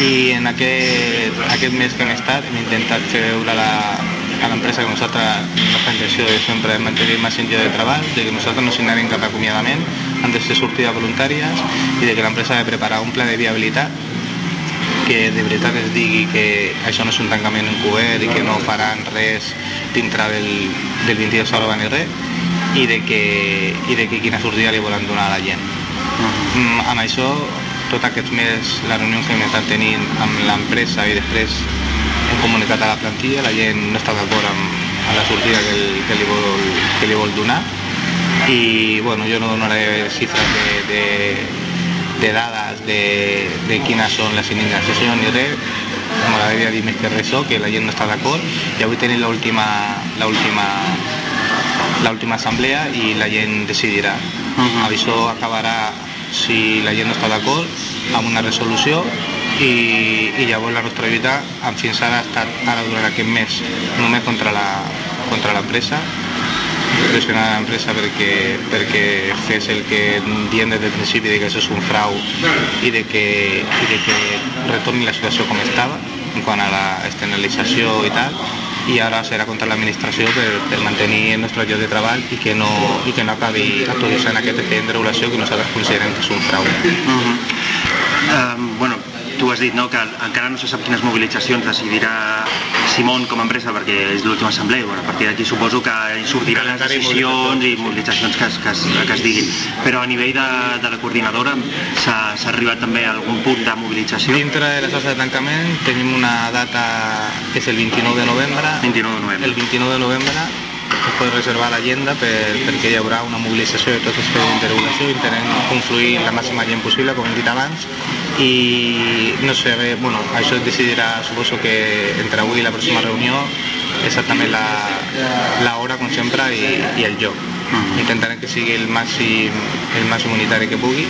i en aquest, aquest mes que hem estat hem intentat fer veure la- a l'empresa que nosaltres la nostra intenció és sempre mantenir dia de treball, de que nosaltres no signarem cap acomiadament, han de ser sortides voluntàries i de que l'empresa ha de preparar un pla de viabilitat que de veritat es digui que això no és un tancament encobert i que no faran res dintre del, del 22 hores ni res i de que, i de que quina sortida li volen donar a la gent. Mm, amb això, tot aquest mes, la reunió que hem estat tenint amb l'empresa i després hem comunicat a la plantilla, la gent no està d'acord amb, amb la sortida que, el, que, li vol, que li vol donar i bueno, jo no donaré xifres de, de, de dades de, de quines són les indemnitzacions ni res, m'agradaria dir més que res això, que la gent no està d'acord i avui tenim l'última l'última l'última assemblea i la gent decidirà. Uh -huh. Això acabarà, si la gent no està d'acord, amb una resolució i, i llavors la nostra lluita fins ara ha estat ara durant aquest mes només contra l'empresa pressionar l'empresa perquè, perquè fes el que diem des del principi de que això és un frau i de que, i de que retorni la situació com estava en quant a la externalització i tal i ara serà contra l'administració per, per mantenir el nostre lloc de treball i que no, i que no acabi actualitzant aquest expedient de regulació que nosaltres considerem que és un frau. Uh um, bueno, tu has dit no, que encara no se sap quines mobilitzacions decidirà Simón com a empresa perquè és l'última assemblea. Bueno, a partir d'aquí suposo que hi sortiran les decisions i mobilitzacions que, es- que, es, que es diguin. Però a nivell de, de la coordinadora s'ha s'ha arribat també a algun punt de mobilització? Dintre de les hores de tancament tenim una data que és el 29 de novembre 29 de novembre. el 29 de novembre es pot reservar l'agenda per, perquè hi haurà una mobilització de tots els expedients de regulació intentant confluir la màxima gent possible, com hem dit abans, i no sé, bé, bueno, això es decidirà, suposo que entre avui i la pròxima reunió, exactament la, la hora, com sempre, i, i el lloc. Intentarem que sigui el màxim, el màxim unitari que pugui,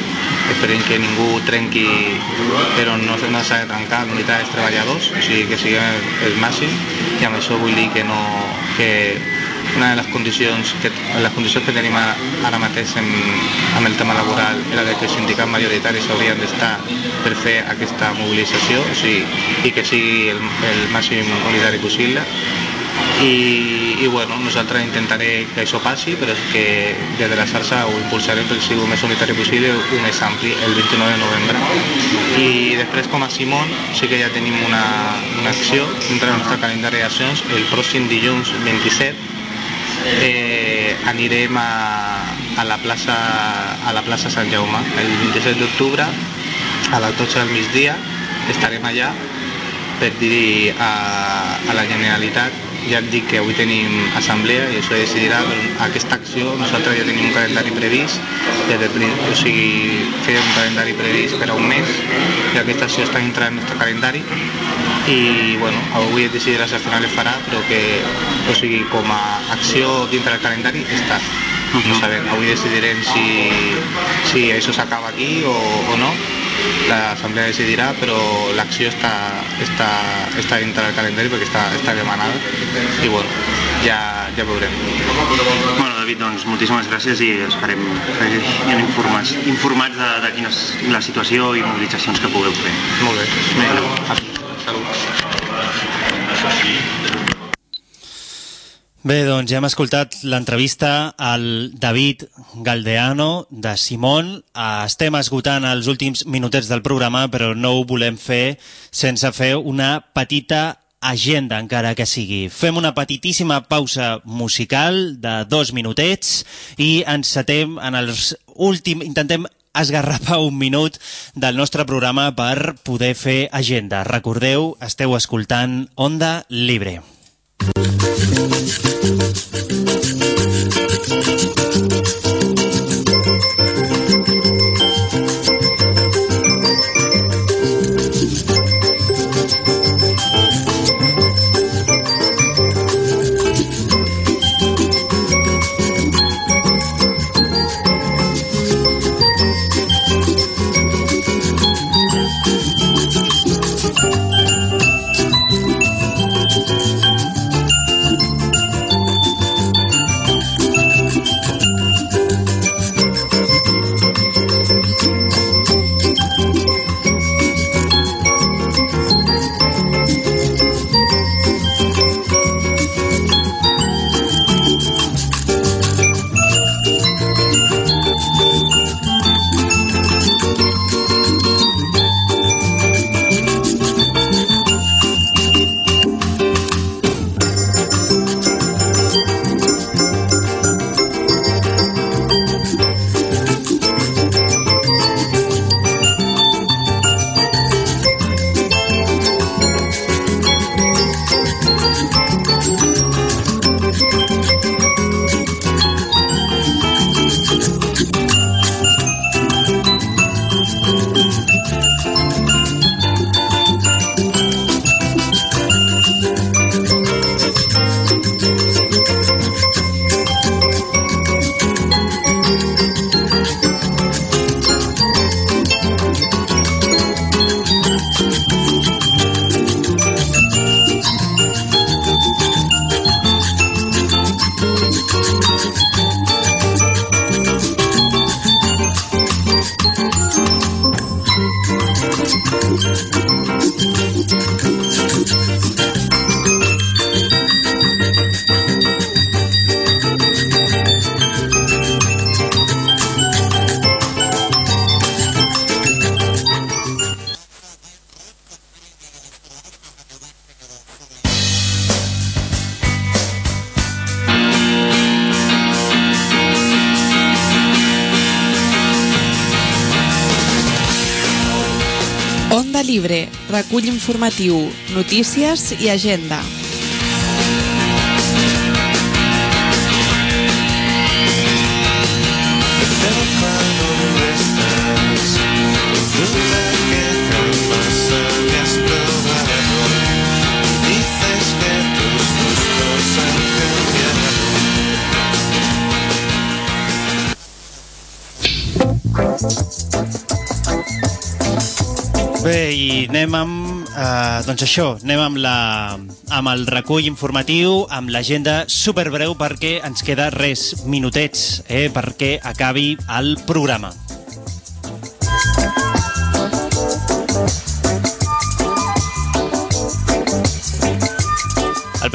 esperem que ningú trenqui, però no, no s'ha de trencar l'unitat dels treballadors, o sigui que siguem el, el màxim, i amb això vull dir que no, que una de les condicions que, les condicions que tenim ara mateix en, amb el tema laboral era que els sindicats majoritaris haurien d'estar per fer aquesta mobilització o sigui, i que sigui el, el màxim unitari possible i, i bueno, nosaltres intentaré que això passi, però és que des de la xarxa ho impulsarem perquè sigui el més unitari possible i més ampli el 29 de novembre. I després com a Simón sí que ja tenim una, una acció dintre del nostre calendari d'accions el pròxim dilluns 27 eh, anirem a, a, la plaça, a la plaça Sant Jaume el 27 d'octubre a les 12 del migdia. Estarem allà per dir a, a la Generalitat ja et dic que avui tenim assemblea i això decidirà, aquesta acció nosaltres ja tenim un calendari previst, des pri- o sigui, fer un calendari previst per a un mes i aquesta acció està dintre del nostre calendari i bueno, avui es decidirà si al final es farà, però que o sigui, com a acció dintre del calendari està. No sabem, avui decidirem si, si això s'acaba aquí o, o no. L'assemblea decidirà, però l'acció està, està, està dintre del calendari perquè està, està demanada i bueno, ja, ja veurem. Bueno, David, doncs moltíssimes gràcies i esperem que hi informats, informats de, de quina és la situació i mobilitzacions que pugueu fer. Molt bé. Vinga. Salut. Bé, doncs ja hem escoltat l'entrevista al David Galdeano de Simón. Eh, Estem esgotant els últims minutets del programa, però no ho volem fer sense fer una petita agenda, encara que sigui. Fem una petitíssima pausa musical de dos minutets i encetem en els últims... Intentem esgarrapar un minut del nostre programa per poder fer agenda. Recordeu, esteu escoltant Onda Libre. Thank you. Onda Libre, recull informatiu, notícies i agenda. Anem amb, eh, doncs això, anem amb, la, amb el recull informatiu, amb l'agenda superbreu perquè ens queda res, minutets, eh, perquè acabi el programa.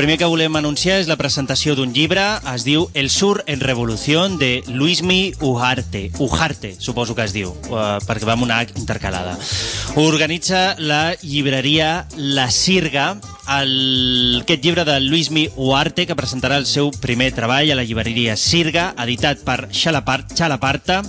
Primer que volem anunciar és la presentació d'un llibre, es diu El Sur en Revolución, de Luismi Ujarte. Ujarte, suposo que es diu, uh, perquè va amb una H intercalada. Organitza la llibreria La Sirga, el, aquest llibre de Luismi Ujarte, que presentarà el seu primer treball a la llibreria Sirga, editat per Xalapart, Xalaparta,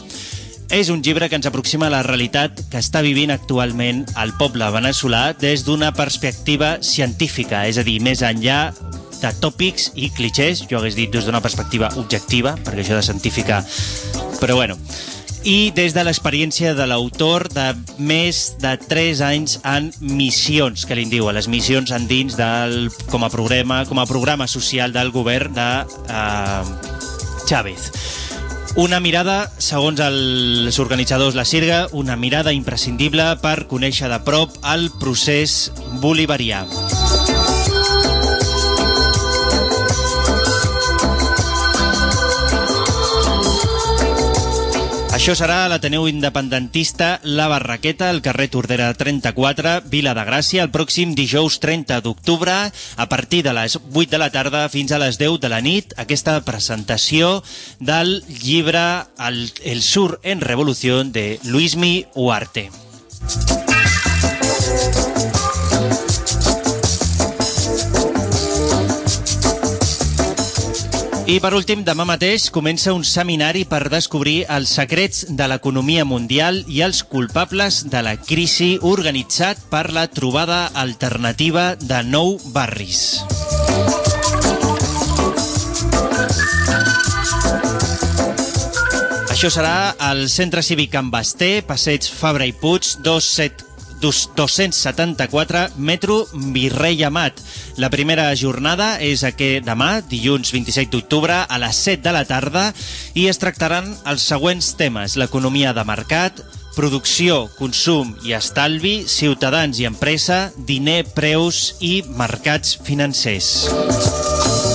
És un llibre que ens aproxima a la realitat que està vivint actualment el poble veneçolà des d'una perspectiva científica, és a dir, més enllà de tòpics i clichés, jo hagués dit des d'una perspectiva objectiva, perquè això de científica... Però bueno, i des de l'experiència de l'autor de més de 3 anys en missions, que li diu, les missions endins del, com a programa com a programa social del govern de eh, Chávez. Una mirada, segons els organitzadors La Sirga, una mirada imprescindible per conèixer de prop el procés bolivarià. Això serà a l'Ateneu Independentista La Barraqueta, al carrer Tordera 34, Vila de Gràcia, el pròxim dijous 30 d'octubre, a partir de les 8 de la tarda fins a les 10 de la nit, aquesta presentació del llibre El, El Sur en Revolució de Luismi Huarte. I per últim, demà mateix comença un seminari per descobrir els secrets de l'economia mundial i els culpables de la crisi organitzat per la trobada alternativa de nou barris. Això serà al Centre Cívic en Basté, Passeig Fabra i Puig, 27 274, metro Virrei Amat. La primera jornada és aquest demà, dilluns 27 d'octubre, a les 7 de la tarda, i es tractaran els següents temes. L'economia de mercat, producció, consum i estalvi, ciutadans i empresa, diner, preus i mercats financers.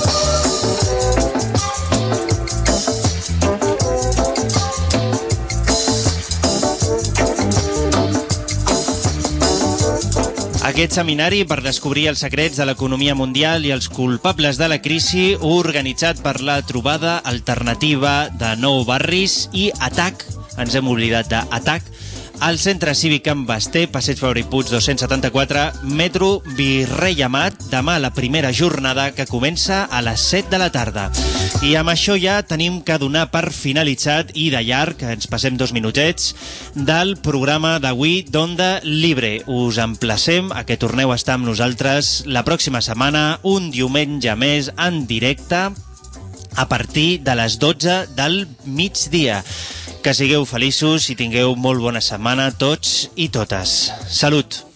Aquest seminari per descobrir els secrets de l'economia mundial i els culpables de la crisi organitzat per la trobada alternativa de nou barris i ATAC, ens hem oblidat d'ATAC, al Centre Cívic en Basté, Passeig Fabri Puig 274, metro Virrei Amat, demà la primera jornada que comença a les 7 de la tarda. I amb això ja tenim que donar per finalitzat i de llarg, que ens passem dos minutets, del programa d'avui d'Onda Libre. Us emplacem a que torneu a estar amb nosaltres la pròxima setmana, un diumenge més en directe, a partir de les 12 del migdia. Que sigueu feliços i tingueu molt bona setmana tots i totes. Salut!